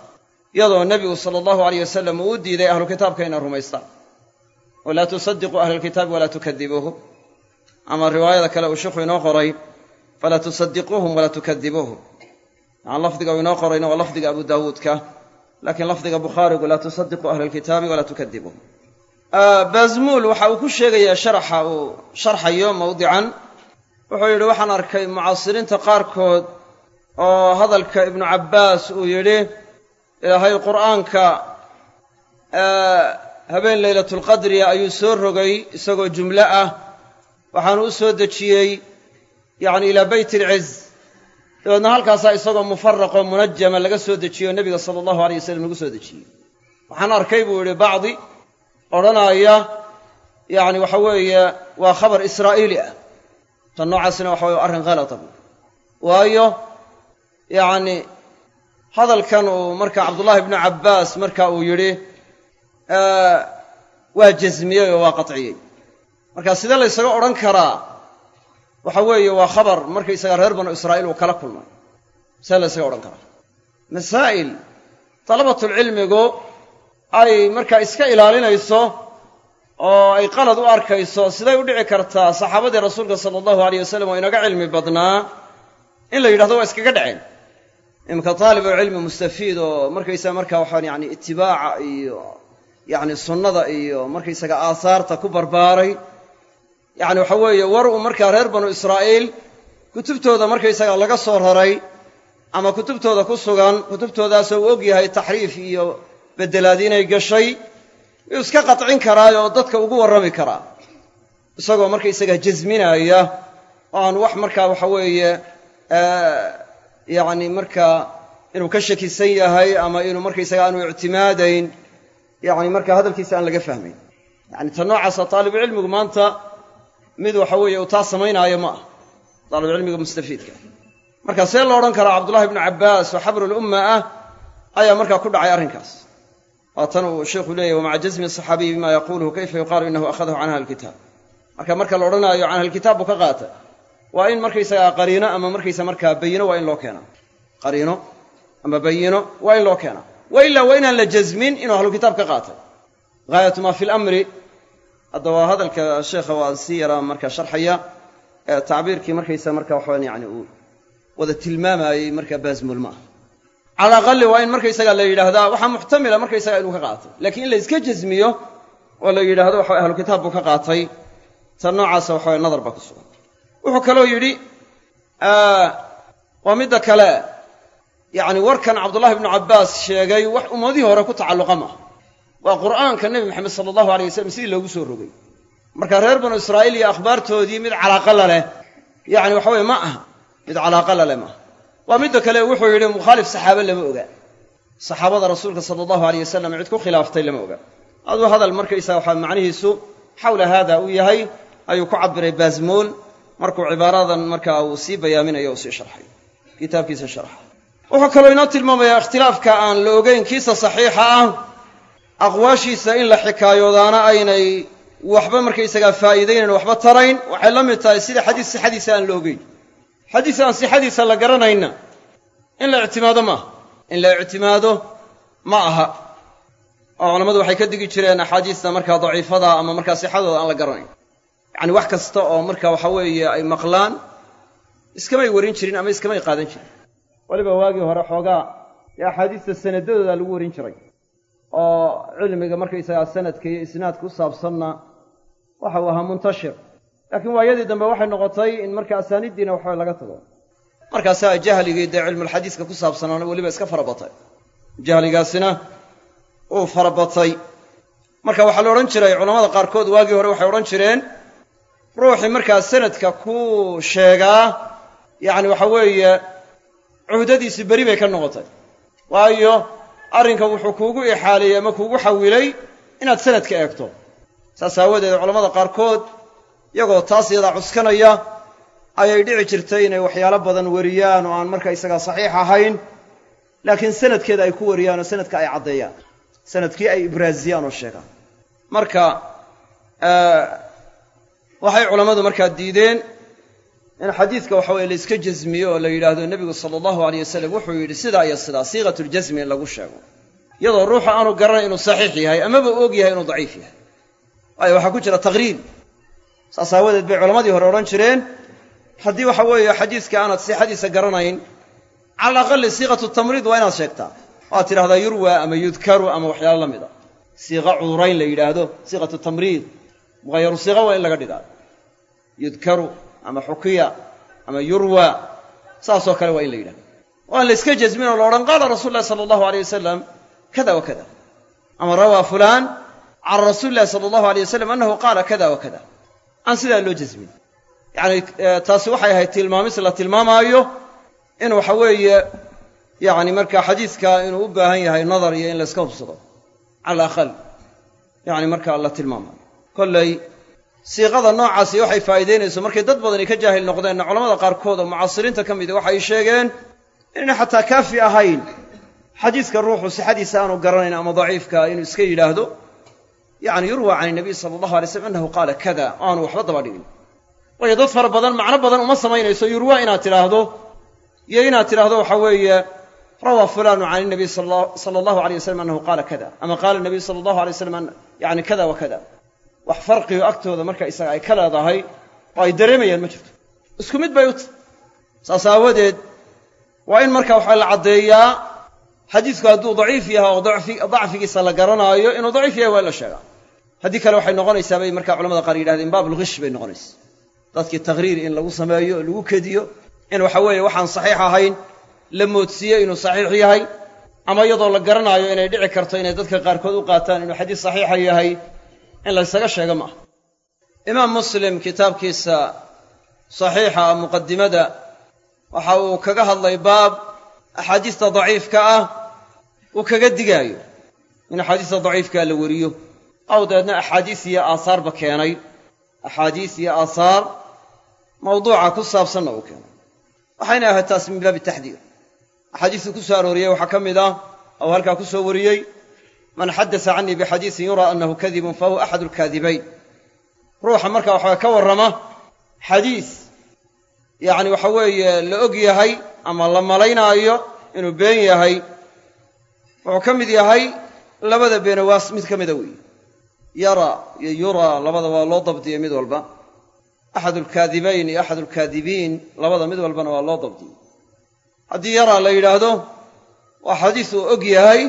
Iyadoo nebigu sala allahu alayh wasalam uu u diiday ahlu kitaabka inay rumaystaan. Walaa tusadiquu ahla alkitaabi walaa tukadibuuhu ama riwaayada kale uu sheikhu inoo qoray falaa tusadiquuhum walaa tukadibuuhum aan lafdiga uu inoo qorayna? Waa lafdiga abu daawuudka. Laakiin lafdiga bukhaarigu laa tusadiquu ahla alkitaabi walaa tukadibuuhum bazmuul waxa uu ku sheegayaa sharaxa uu sharxayo mawdican. Wuxuu yidhi waxaan arkay mucaasiriinta qaarkood oo hadalka ibnu cabbaas uu yidhi ilaahay qur'aanka habeen leylatulqadriya ayuu soo rogay isagoo jumlo ah waxaanu u soo dejiyey yacni ilaa beyt alciz dabeedna halkaasaa isagoo mufaraqoo munajama laga soo dejiye oo nebiga sala allahu alay wasalam lagu soo dejiyey. Waxaan arkay buu yidhi bacdi odhanaya yacni waxa weeye waa khabar israa'iili ah. Tan noocaasina waxa weye arrin khalata bu waayo yacni hadalkan uu marka cabdullaahi ibnu cabbaas marka uu yidhi waa jasmiyey oo waa qatciyey marka sidee la ysaga odhan karaa waxa weeye waa khabar markaysaga reer banu israa'iil uu kala kulmay. Sidee la ysaga odhan karaa. Masaa'il dalabatulcilmigu ay markaa iska ilaalinayso oo ay qalad u arkayso siday u dhici kartaa saxaabadii rasuulka sala allahu aleyh wasalam oo inaga cilmi badnaa in la yidhahdo waa iskaga dhaceen. Iminka taalibulcilmi mustafiid oo markaysaga markaa waxaan yani itibaaca iyo yacni sunnada iyo markaysaga aahaarta ku barbaaray yacni waxa weeye war uu markaa reer banu israa'iil kutubtooda markaysaga laga soo raray ama kutubtooda ku sugan kutubtoodaasoo uu og yahay taxriif iyo beddelaad inay gashay yuu iska qatcin karaay oo dadka ugu warrami karaa. Isagoo markaysaga jasminaaya oo aan wax markaa waxa weeye yacni markaa inuu ka shakisan yahay ama inuu markaysaga aanu ictimaadayn yacni markaa hadalkiisa aan laga fahmayn yacni ta noocaasa taalibucilmigu maanta mid waxa weeye uu taa samaynaayo ma ah taalibucilmiga mustafiidka. Marka see lo odhan karaa cabdullahi ibnu cabbaas oo xabrulumma ah ayaa markaa ku dhacay arrinkaas. Waa tan uu sheikhu leeyahy wamaca jasmi asaxaabiyi bima yaquuluhu kayfa yuqaalu inahu akhadahu can ahli marka marka la odhanaayo can ahlilkitaab buu ka qaatay. Waa in markaysagaa qariino ama markaysa markaa bayino waa in loo keenaa. Qariino ama bayino waa in loo keenaa. Wa ilaa waa inaan la jasmin inuu ahlukitaab ka qaatay. Gaayatu maa fi lamri hadda waa hadalka sheekha waan sii yaraa markaa sharxaya tacbiirkii markaysa marka waxaan yani uu wada tilmaamayey markaa baasmul ma ah cala aqali waa in markaysaga la yidhaahdaa waxaa muxtamila markaysaga inuu ka qaatay. Laakiin in la iska jasmiyo oo la yidhaahdo waxa ahlu kitaab buu ka qaatay ta noocaasa waxaway nadar baa ku sugan. Wuxuu kaloo yidhi waa midda kale yacni warkan cabdullahi ibnu cabbaas sheegay wax ummadihii hore ku tacalluqa maaha waa qur'aanka nebi maxamed sala allahu alay wasalam sidii loogu soo rogay. Marka reer banu israa'iil iyo akhbaartoodii mid calaaqa la leh yacni waxa weye ma aha mid calaaqa la leh maaha waa midda kale wuxuu yidhi mukhaalif saxaabe lama oga. Saxaabada rasuulka sala allahu aleyh wasalam cid ku khilaaftay lama oga. Aduu hadal markaysaa waxaa macnihiisu xawla haada uu yahay ayuu ku cabiray baasmool markuu cibaaradan markaa uu sii bayaaminayo uu sii sharxay. Kitaabkiisa sharxa. Wuxuu kaloo inoo tilmaamayaa ikhtilaafka aan la ogeyn kiisa saxiixa ah aqwaashiisa in la xikaayoodaana aynay waxba markaysagaa faa'iidaynayn waxba tarayn waxay la mid tahay sida xadiis sixadiisa aan la ogeyn. Xadiis aan sixadiisa la garanayna in la ictimaado maaha in la ictimaado ma aha. Oo culammadu waxay ka digi jireen axaadiista markaa daciifada ama markaa sixadooda aan la garanayn. Yacni wax kasta oo marka waxa weeye ay maqlaan iskamay warin jirin ama iskamay qaadan jirin. Weliba waagii hore xoogaa ee axaadiista sanadadooda lagu warin jiray oo cilmiga markaysagaa sanadka iyo isnaadka u saabsanna waxa uu ahaa muntashir. Laakiin waayadii dambe waxay noqotay in marka asaaniiddiina waxba laga tago. Markaasaa jahligii dee cilmulxadiiska ku saabsanaana weliba iska farabatay jahligaasina uu farabatay marka waxaa la odhan jiray culamada qaarkood waagii hore waxay odhan jireen ruuxii markaa sanadka ku sheegaa yacni waxa weeye cuhdadiisi beri bay ka noqotay. Waayo arrinka wuxuu kuugu ixaaleeyey ama kuugu xawilay inaad sanadka eegto. Saas aawadeed culamada qaarkood iyagoo taas iyadaa cuskanaya ayay dhici jirtay inay waxyaalo badan wariyaan oo aan markaysagaa saxiix ahayn laakiin sanadkeeda ay ku wariyaan oo sanadka ay caddeeyaan. Sanadkii ay ibraaziyaan oo sheegaan. Marka waxay culammadu markaa diideen in xadiidka waxa weye la iska jasmiyo oo la yidhaahdo nebigu sala allahu aleyh wasalam wuxuu yidhi sidaa iyo sidaa siiqatuljasmi in lagu sheego. Iyadoo ruuxa aanu garanay inuu saxiix yahay amaba og yahay inuu daciif yahay. Waayo waxaa ku jira taqriib. Saas aawadeed bay culammadii hore odhan jireen. Haddii waxa weeye xadiiska aanad sixadiisa garanayn cala aqali siiqatu tamriid waa inaad sheegtaa. Waad tidhahdaa yurwa ama yudkaru ama waxyaalo la mida. Siiqa cudurayn la yidhaahdo siiqatu tamriid. Muhayaru siiqa waa in laga dhigaa. Yudkaru ama xukiya ama yurwa saasoo kale waa in la yidhahdo. Waan la iska jasmin oo la odhan qaala rasuulu llahi sala allahu aleyh wasalam kada wa kada. Ama rawaa fulaan can rasuuli llahi sala allahu aleyh wasalam annahu qaala kada wa kada. Aan sidaa loo jasmin. Yacni taasi waxay ahayd tilmaamis la tilmaamaayo in waxa weeye yacni marka xadiidka inuu u baahan yahay nadar iyo in la iska hubsado. Cala aqal yacni marka la tilmaamayo kolley siiqada noocaasi waxay faa'iidaynayso. Markay dad badani ka jaahil noqdeenna culamada qaarkood oo mucaasiriinta ka mida waxay sheegeen inayna xataa kaafi ahayn xadiiska ruuxu sixadiisa aanu garanayn ama daciifka inuu iska yidhaahdo yacni yurwa can inabiy sala allahu alay slam annahu qaala kada o aanu waxba daba dhigin waayo dad fara badan macno badan uma samaynayso yurwa inaad tidhaahdo. Iyo inaad tidhaahdo waxa weeye rawaa fulaanu can inabiy sala allahu aleyh wasalam annahu qaala kada. Ama qaala nabiy sala allahu alay waslam yani kada wa kada wax farqigo agtooda marka isaga ay ka leedahay oo ay dareemayaan ma jirto. Isku mid bay u tahy saas aawadeed waa in marka waxaa la caddeeyaa xadiidku hadduu daciif yahay oo dacfigiisa la garanaayo inuu daciif yahay waa in la sheegaa. Haddii kale waxay noqonaysaa bay marka culamada qaar yidhahdeen baabulghish bay noqonaysa dadkii taqriir in lagu sameeyo lagu kediyo in waxa weeye waxaan saxiix ahayn la moodsiiyo inuu saxiix yahay ama iyadoo la garanaayo inay dhici karto inay dadka qaarkood u qaataan inuu xadiis saxiixa yahay in laysaga sheego maaha imaam muslim kitaabkiisa saxiixa muqadimada waxa uu kaga hadlay baab axaadiista daciifka ah uu kaga digaayo in axaadiista daciifkaa la weriyo aw dabeedna axaadiis iyo aahaarba keenay. Axaadiis iyo aahaar mawduuca ku saabsanna uu keenay. Waxayna ahayd taas min baabi taxdiir. Axaadiistuu ku soo arooriyey waxaa ka mid ah ou halkaa ku soo wariyey man xadasa canii bixadiisin yuraa annahu kadibun fahuwa axadu alkaadibayn ruuxa marka waxaa ka warrama xadiis yacni waxa weeye la og yahay ama la malaynaayo inuu been yahay wuxuu ka mid yahay labada beenawaas mid ka mida weeye yara iyo yuraa labada waa loo dabdiyey mid walba. Axad alkaadibayn iyo axad alkaadibiin labada mid walbana waa loo dabdiyey haddii yaraa la yidhaahdo waa xadiis uu og yahay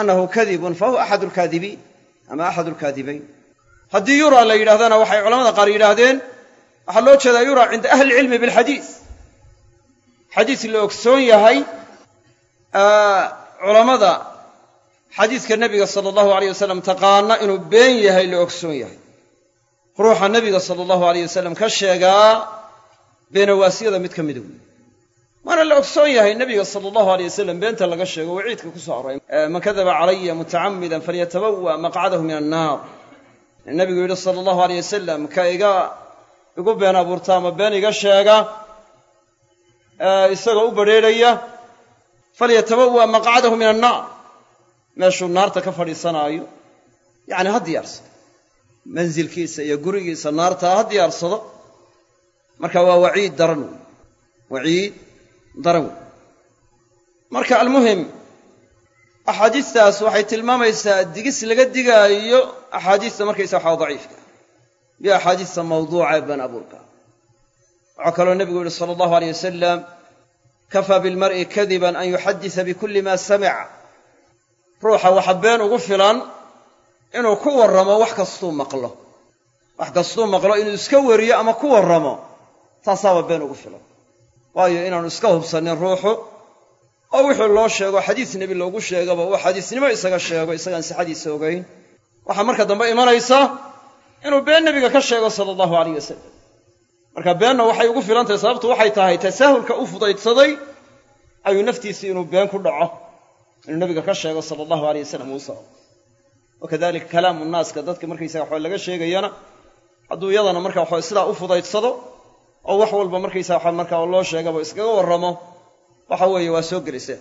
annahu kadibun fahuwa axad alkaadibiin ama axad alkaadibayn haddii yuraa la yidhahdana waxay culamada qaar yidhaahdeen waxaa loo jeedaa yuraa cinda ahli ilcilmi bilxadiis xadiis la ogsoon yahay culammada xadiiska nebiga sala allahu aleyh wasalam taqaana inuu been yahay la ogsoon yahay ruuxa nebiga sala allahu aleyh wasalam ka sheegaa beenawaasyada mid ka mida waana la ogsoon yahay nebiga sala allahu aleyh wasalam beenta laga sheego waciidka ku soo aroray man kadaba calaya mutacamidan falyatabawa maqcadahu min annaar. Nebigu yidhi sala allahu aleyh wasalam ka iga igu been abuurta ama been iga sheega isagoo u badrheerhaya falyatabawa maqcadahu min annaar. Meeshuu naarta ka fadhiisanaayo. Yacni ha diyaarsado. Mansilkiisa iyo gurigiisa naartaa ha diyaarsado. Marka waa waciid daran. Wey waciid daran wey marka almuhim axaadiistaas waxay tilmaamaysaa digis laga digaayo axaadiista markaysa waxaa daciifka. Iyo axaadiista mawduuca ee been abuurka. Waxaa kaloo nebigu yihi sala allahu aleyh wasalam kafaa bilmar'i kadiban an yuxaddisa bikulli ma samica. Ruuxa waxa been ugu filan inuu ku warramo wax kastuu maqlo. Wax kastuu maqlo inuu iska weriyo ama ku warramo taasaaba been ugu filan waayo inaanu iska hubsanin ruuxu. Oo wixii loo sheego xadiis nebi loogu sheegaba uu xadiisnimo isaga sheego isagaan sixadiisa ogayn waxaa marka dambe imanaysa inuu been nebiga ka sheego sala allahu alayh wasalam marka beenna waxay ugu filan tahay sababtu waxay tahay tasaahulka u fudaydsaday ayuu naftiisii inuu been ku dhaco. Inuu nebiga ka sheego sala allahu aleyh wasalam uu sababo wakadalika kalaamu naaska dadka markaysaga waxaa laga sheegayana hadduu iyadana marka waxaa sidaa u fudaydsado oo wax walba markaysa waxa markaa oo loo sheegaba iskaga warramo. Waxa weeye waa soo gelaysa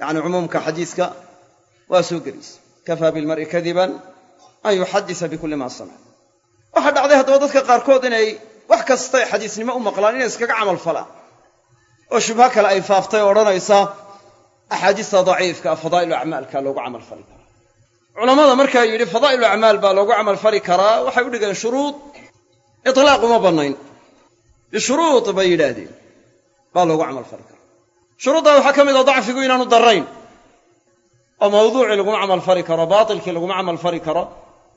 yacni cumuumka xadiiska waa soo gelaysa kafaa bilmar'i kadiban an yuxadisa bikulli maa samic waxaa dhacday haddaba dadka qaarkood inay wax kastay xadiisnimo u maqlaan inay iskaga camal falaan. Oo shubho kale ay faaftay oo odhanaysa axaadiista daciifka fadaa'ilu acmaalka loogu camal fali karaa. Culammada markaa yidhi fadaa'ilu acmaal baa loogu camal fali karaa. Waxay u dhigeen shuruud itlaaq uma bannayn bishuruud bay yidhaahdeen baa loogu camal fali karaa shuruuddaa waxaa ka mid a dacfigu inaanu darrayn oo mawduucii laguma camal fali karo baatilkii laguma camal fali karo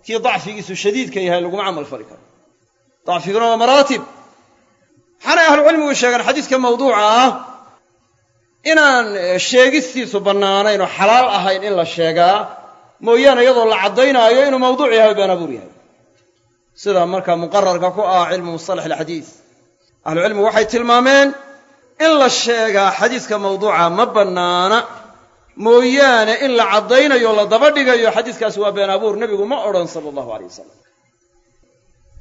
kii dacfigiisu shadiidka yahay laguma camal fali karo dacfiguna waa maraatib waxaanay ahlucilmigu sheegeen xadiiska mawduuca ah inaan sheegistiisu bannaanayn oo xalaal ahayn in la sheegaa mooyaane iyadoo la caddaynaayo inuu mawduuc yahay been abuur yahay sida markaa muqararka ku ah cilmu mustalax alxadiis ahlucilmigu waxay tilmaameen in la sheegaa xadiiska mawduuca ma bannaana mooyaane in la caddaynayo la daba dhigayo xadiiskaasi waa been abuur nebigu ma odhan sala allahu aleyh wasalam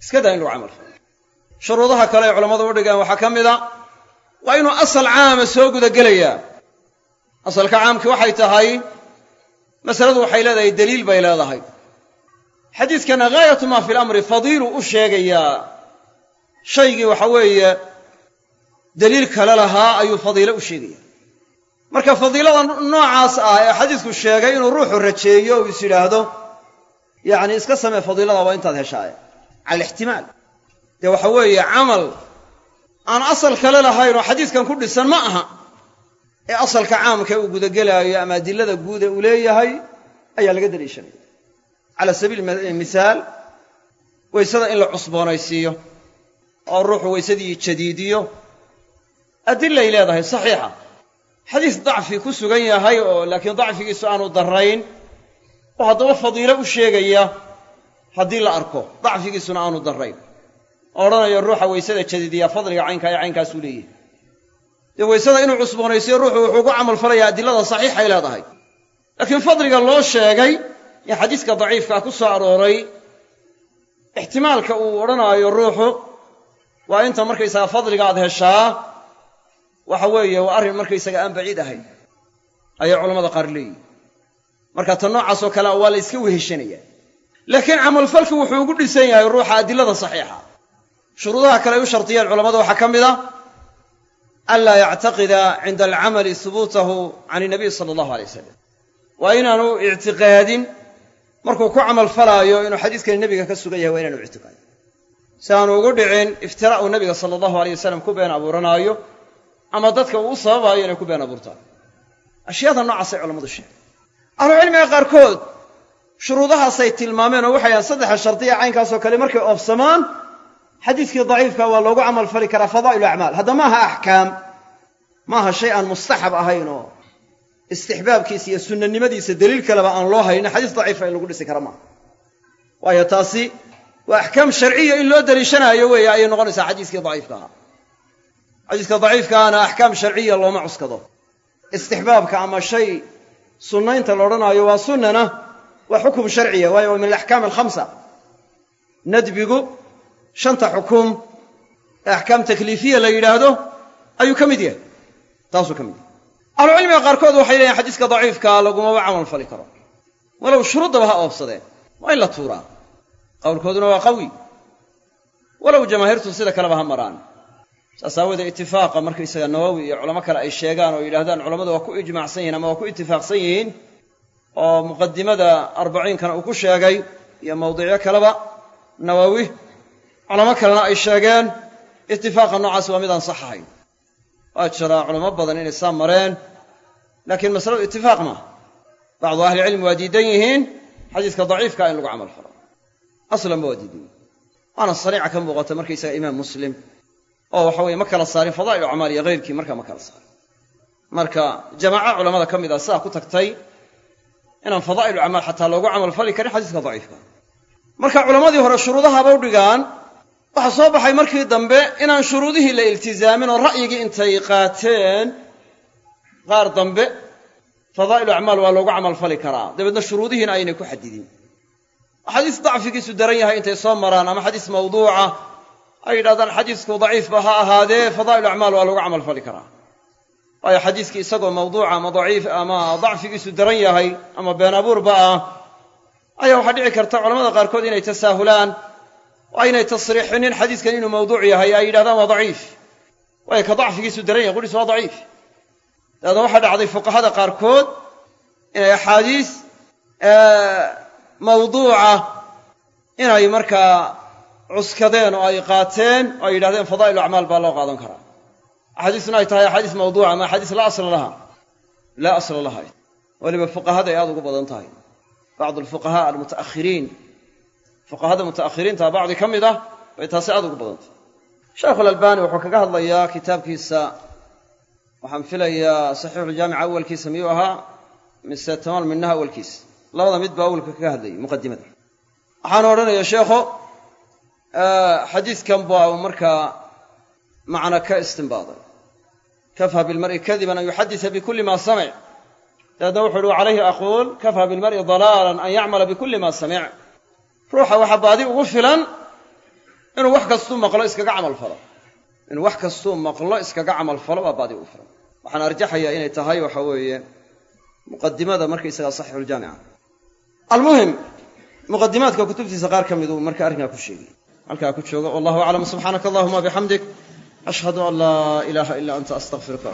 iska daa in lagu camal. Shuruudaha kale ay culammadu u dhigaan waxaa ka mid a waa inuu asal caama soo gudagelayaa asalka caamkii waxay tahay masaladu waxay leedahay deliil bay leedahay. Xadiiskana gaayatu maa fi lamri fadiilu u sheegayaa shaygii waxa weeye deliil kale lahaa ayuu fadiilo u sheegaya. Marka fadiilada noocaas ah ee xadiisku sheegay inuu ruuxu rajeeyo uu is yidhaahdo yacni iska samee fadiilada waa intaad heshaaye cala alixtimaal. Dee waxa weeye camal aan asal kale lahayn oo xadiiskan ku dhisan ma aha. Ee asalka caamka uu gudagelaayo ama adilada guuda uu leeyahay ayaa laga daliishanaya. Cala sabiili mihaal waysada in la cusboonaysiiyo oo ruuxu waysadii jadiidiyo adilay leedahay saxiixa. Xadiis dacfi ku sugan yahay oo laakiin dacfigiisu aanu darrayn oo haddaba fadiilo u sheegaya haddii la arko dacfigiisuna aanu darrayn. Oo odhanayo ruuxa waysada jadiidiyaa fadliga caynkaa ee caynkaasuu leeyahay. Dee waysada inuu cusboonaysiyo ruuxu wuxuu ku camal falayaa adilada saxiixay leedahay. Laakiin fadliga loo sheegay ee xadiiska daciifkaa ku soo arooray ixtimaalka uu odhanaayo ruuxu waa inta markaysaga fadliga aad heshaa waxa weeye waa arrin markaysaga aan baciid ahayn ayay culamada qaar leeyihiin marka ta noocaasoo kale waa la iska weheshanaya laakiin camalfalku wuxuu ugu dhisan yahay ruuxa adilada saxiixa. Shuruudaha kale ay u shardiyeen culammada waxaa ka mid a anlaa yactaqida cinda alcamali hubuutahu can inabiy sala allahu alay wasalam waa inaanu ictiqaadin markuu ku camal falaayo inuu xadiiskani nebiga ka sugan yahay waa inaanu ictiqaadin si aanu ugu dhicin iftiraa'u nebiga sala allahu alay wasalam ku been abuuranaayo ama dadka uu u sababaayo inay ku been abuurtaan. Ashyaada noocaasay culammadu sheegay ahlucilmiga qaarkood shuruudahaasay tilmaameen oo waxay ahaan saddexa shardiya caynkaasoo kale markay oofsamaan xadiiskii daciifka waa loogu camal fali karaa fadaa'ilu acmaal. Hadda maaha axkaam maaha shay aan mustaxab ahayn oo istixbaabkiisa iyo sunnanimadiisa deliil kaleba aan loo haynin. Xadiis daciifa in lagu dhisi kara maaha waayo taasi waa axkaam sharciya in loo deliishanaayo weeye ayay noqonaysaa xadiiskii daciifka ahaa xadiiska daciifkaana axkaam sharciya looma cuskado. Istixbaabka ama shay sunnaynta la odhanaayo waa sunnana waa xukum sharciya waayo waa min alaxkaam alkhamsa. Nadbigu shanta xukum ee axkaam takliifiya la yidhaahdo ayuu ka mid yahay. Taasuu ka mid yahay. Ahlucilmiga qaarkood waxay leeyihiin xadiiska daciifkaa lagumaba camal fali karo. Walow shuruuddaba ha oobsadeen waa in la tuuraa qowlkooduna waa qawi. Walow jamaahiirtu sida kaleba ha maraan. Saas aawoodee itifaaqa markaysaga nawowi iyo culamo kale ay sheegaan oo yidhahdaan culammadu waa ku ijmaacsan yihiin ama waa ku itifaaqsan yihiin oo muqadimada arbaciinkana uu ku sheegay iyo mawdicyo kaleba nawowi culamo kalena ay sheegeen itifaaqa noocaas waa midaan sax ahayn. Waa jiraa culamo badan inay saa mareen laakiin masaladu itifaaq maaha bacdu ahlicilmi waa diidan yihiin xadiiska daciifka in lagu camal falo aslanba waa diidan yihiin waana sariica ka muuqata markaysaga imaam muslim oo waxa weye ma kala saarin fadaa'il acmaal iyo hayrkii markaa ma kala saarin. Marka jamaaco culamada ka mid ah sidaa ku tagtay inaan fadaa'il acmaal xataa loogu camal fali karin xadiiska daciifka marka culammadii hore shuruudahaba u dhigaan waxaa soo baxay markii dambe inaan shuruudihii la iltizaamin oo ra'yigii intay qaateen. Qaar dambe fadaa'ilu acmaal waa loogu camal fali karaa. Dabeedna shuruudihiina aynay ku xadidin xadiis dacfigiisu daran yahay intay soo maraan ama xadiis mawduuca. Ay yidhahdaan xadiisku daciifba ha ahaadee fadaa'il acmaal waa lagu camal fali karaa. Waayo xadiiskii isagoo mawduuca ama daciif ama dacfigiisu daran yahay ama been abuurba ah ayaa waxaa dhici karta culamada qaarkood inay tasaahulaan oo aynay tasriixinin xadiiskan inuu mawduuc yahay ay yidhahdaan waa daciif. Waayo ka dacfigiisu daran yahay qudhiis waa daciif. Dabeedna waxaa dhacday fuqahada qaarkood inay axaadiis mawduuca inay markaa cuskadeen oo ay qaateen oo ay yidhahdeen fadaa'il acmaal baa loo qaadan karaa. Axaadiisuna ay tahay axaadiis mawduuca ama axaadiis laa asla laha. Laa asla laha. Weliba fuqahada ay aada ugu badan tahay. Bacdu alfuqahaa almuta'akhiriin fuqahada muta'akhiriinta bacdi ka mid ah bay taasi aada ugu badan tahay. Sheekhu alalbani wuxuu kaga hadlayaa kitaabkiisa. Waxaan filayaa saxiixuljaamica awalkiisa miyuu ahaa? Mise tamaal minaha awalkiisa labada mid baa awalka kaga hadlayay muqadimada waxaanu odhanaya sheekhu xadiidkan baa markaa macna ka istimbaaday kafaa bilmar'i kadiban an yuxadisa bikulli ma samic. Dabeedna wuxu uhi wacalayhi aquul kafaa bilmar'i dalaalan an yacmala bikulli ma samic. Ruuxa waxaa baadi ugu filan inuu wax kastuu maqlo iskaga camal falo. Inuu wax kastuu maqlo iskaga camal falo baa baadi ugu filan. Waxaan arjaxayaa inay tahay waxa weeye muqadimada markaysagaa saxiixuljaamica almuhim muqadimaadka kutubtiisa qaar ka miduu marka arrinkaa ku sheegay. Halkaa ku jooga. Wallahu aclam. Subxaanaka allahuma bixamdik ashhadu an laa ilaaha ila anta astaqfiruka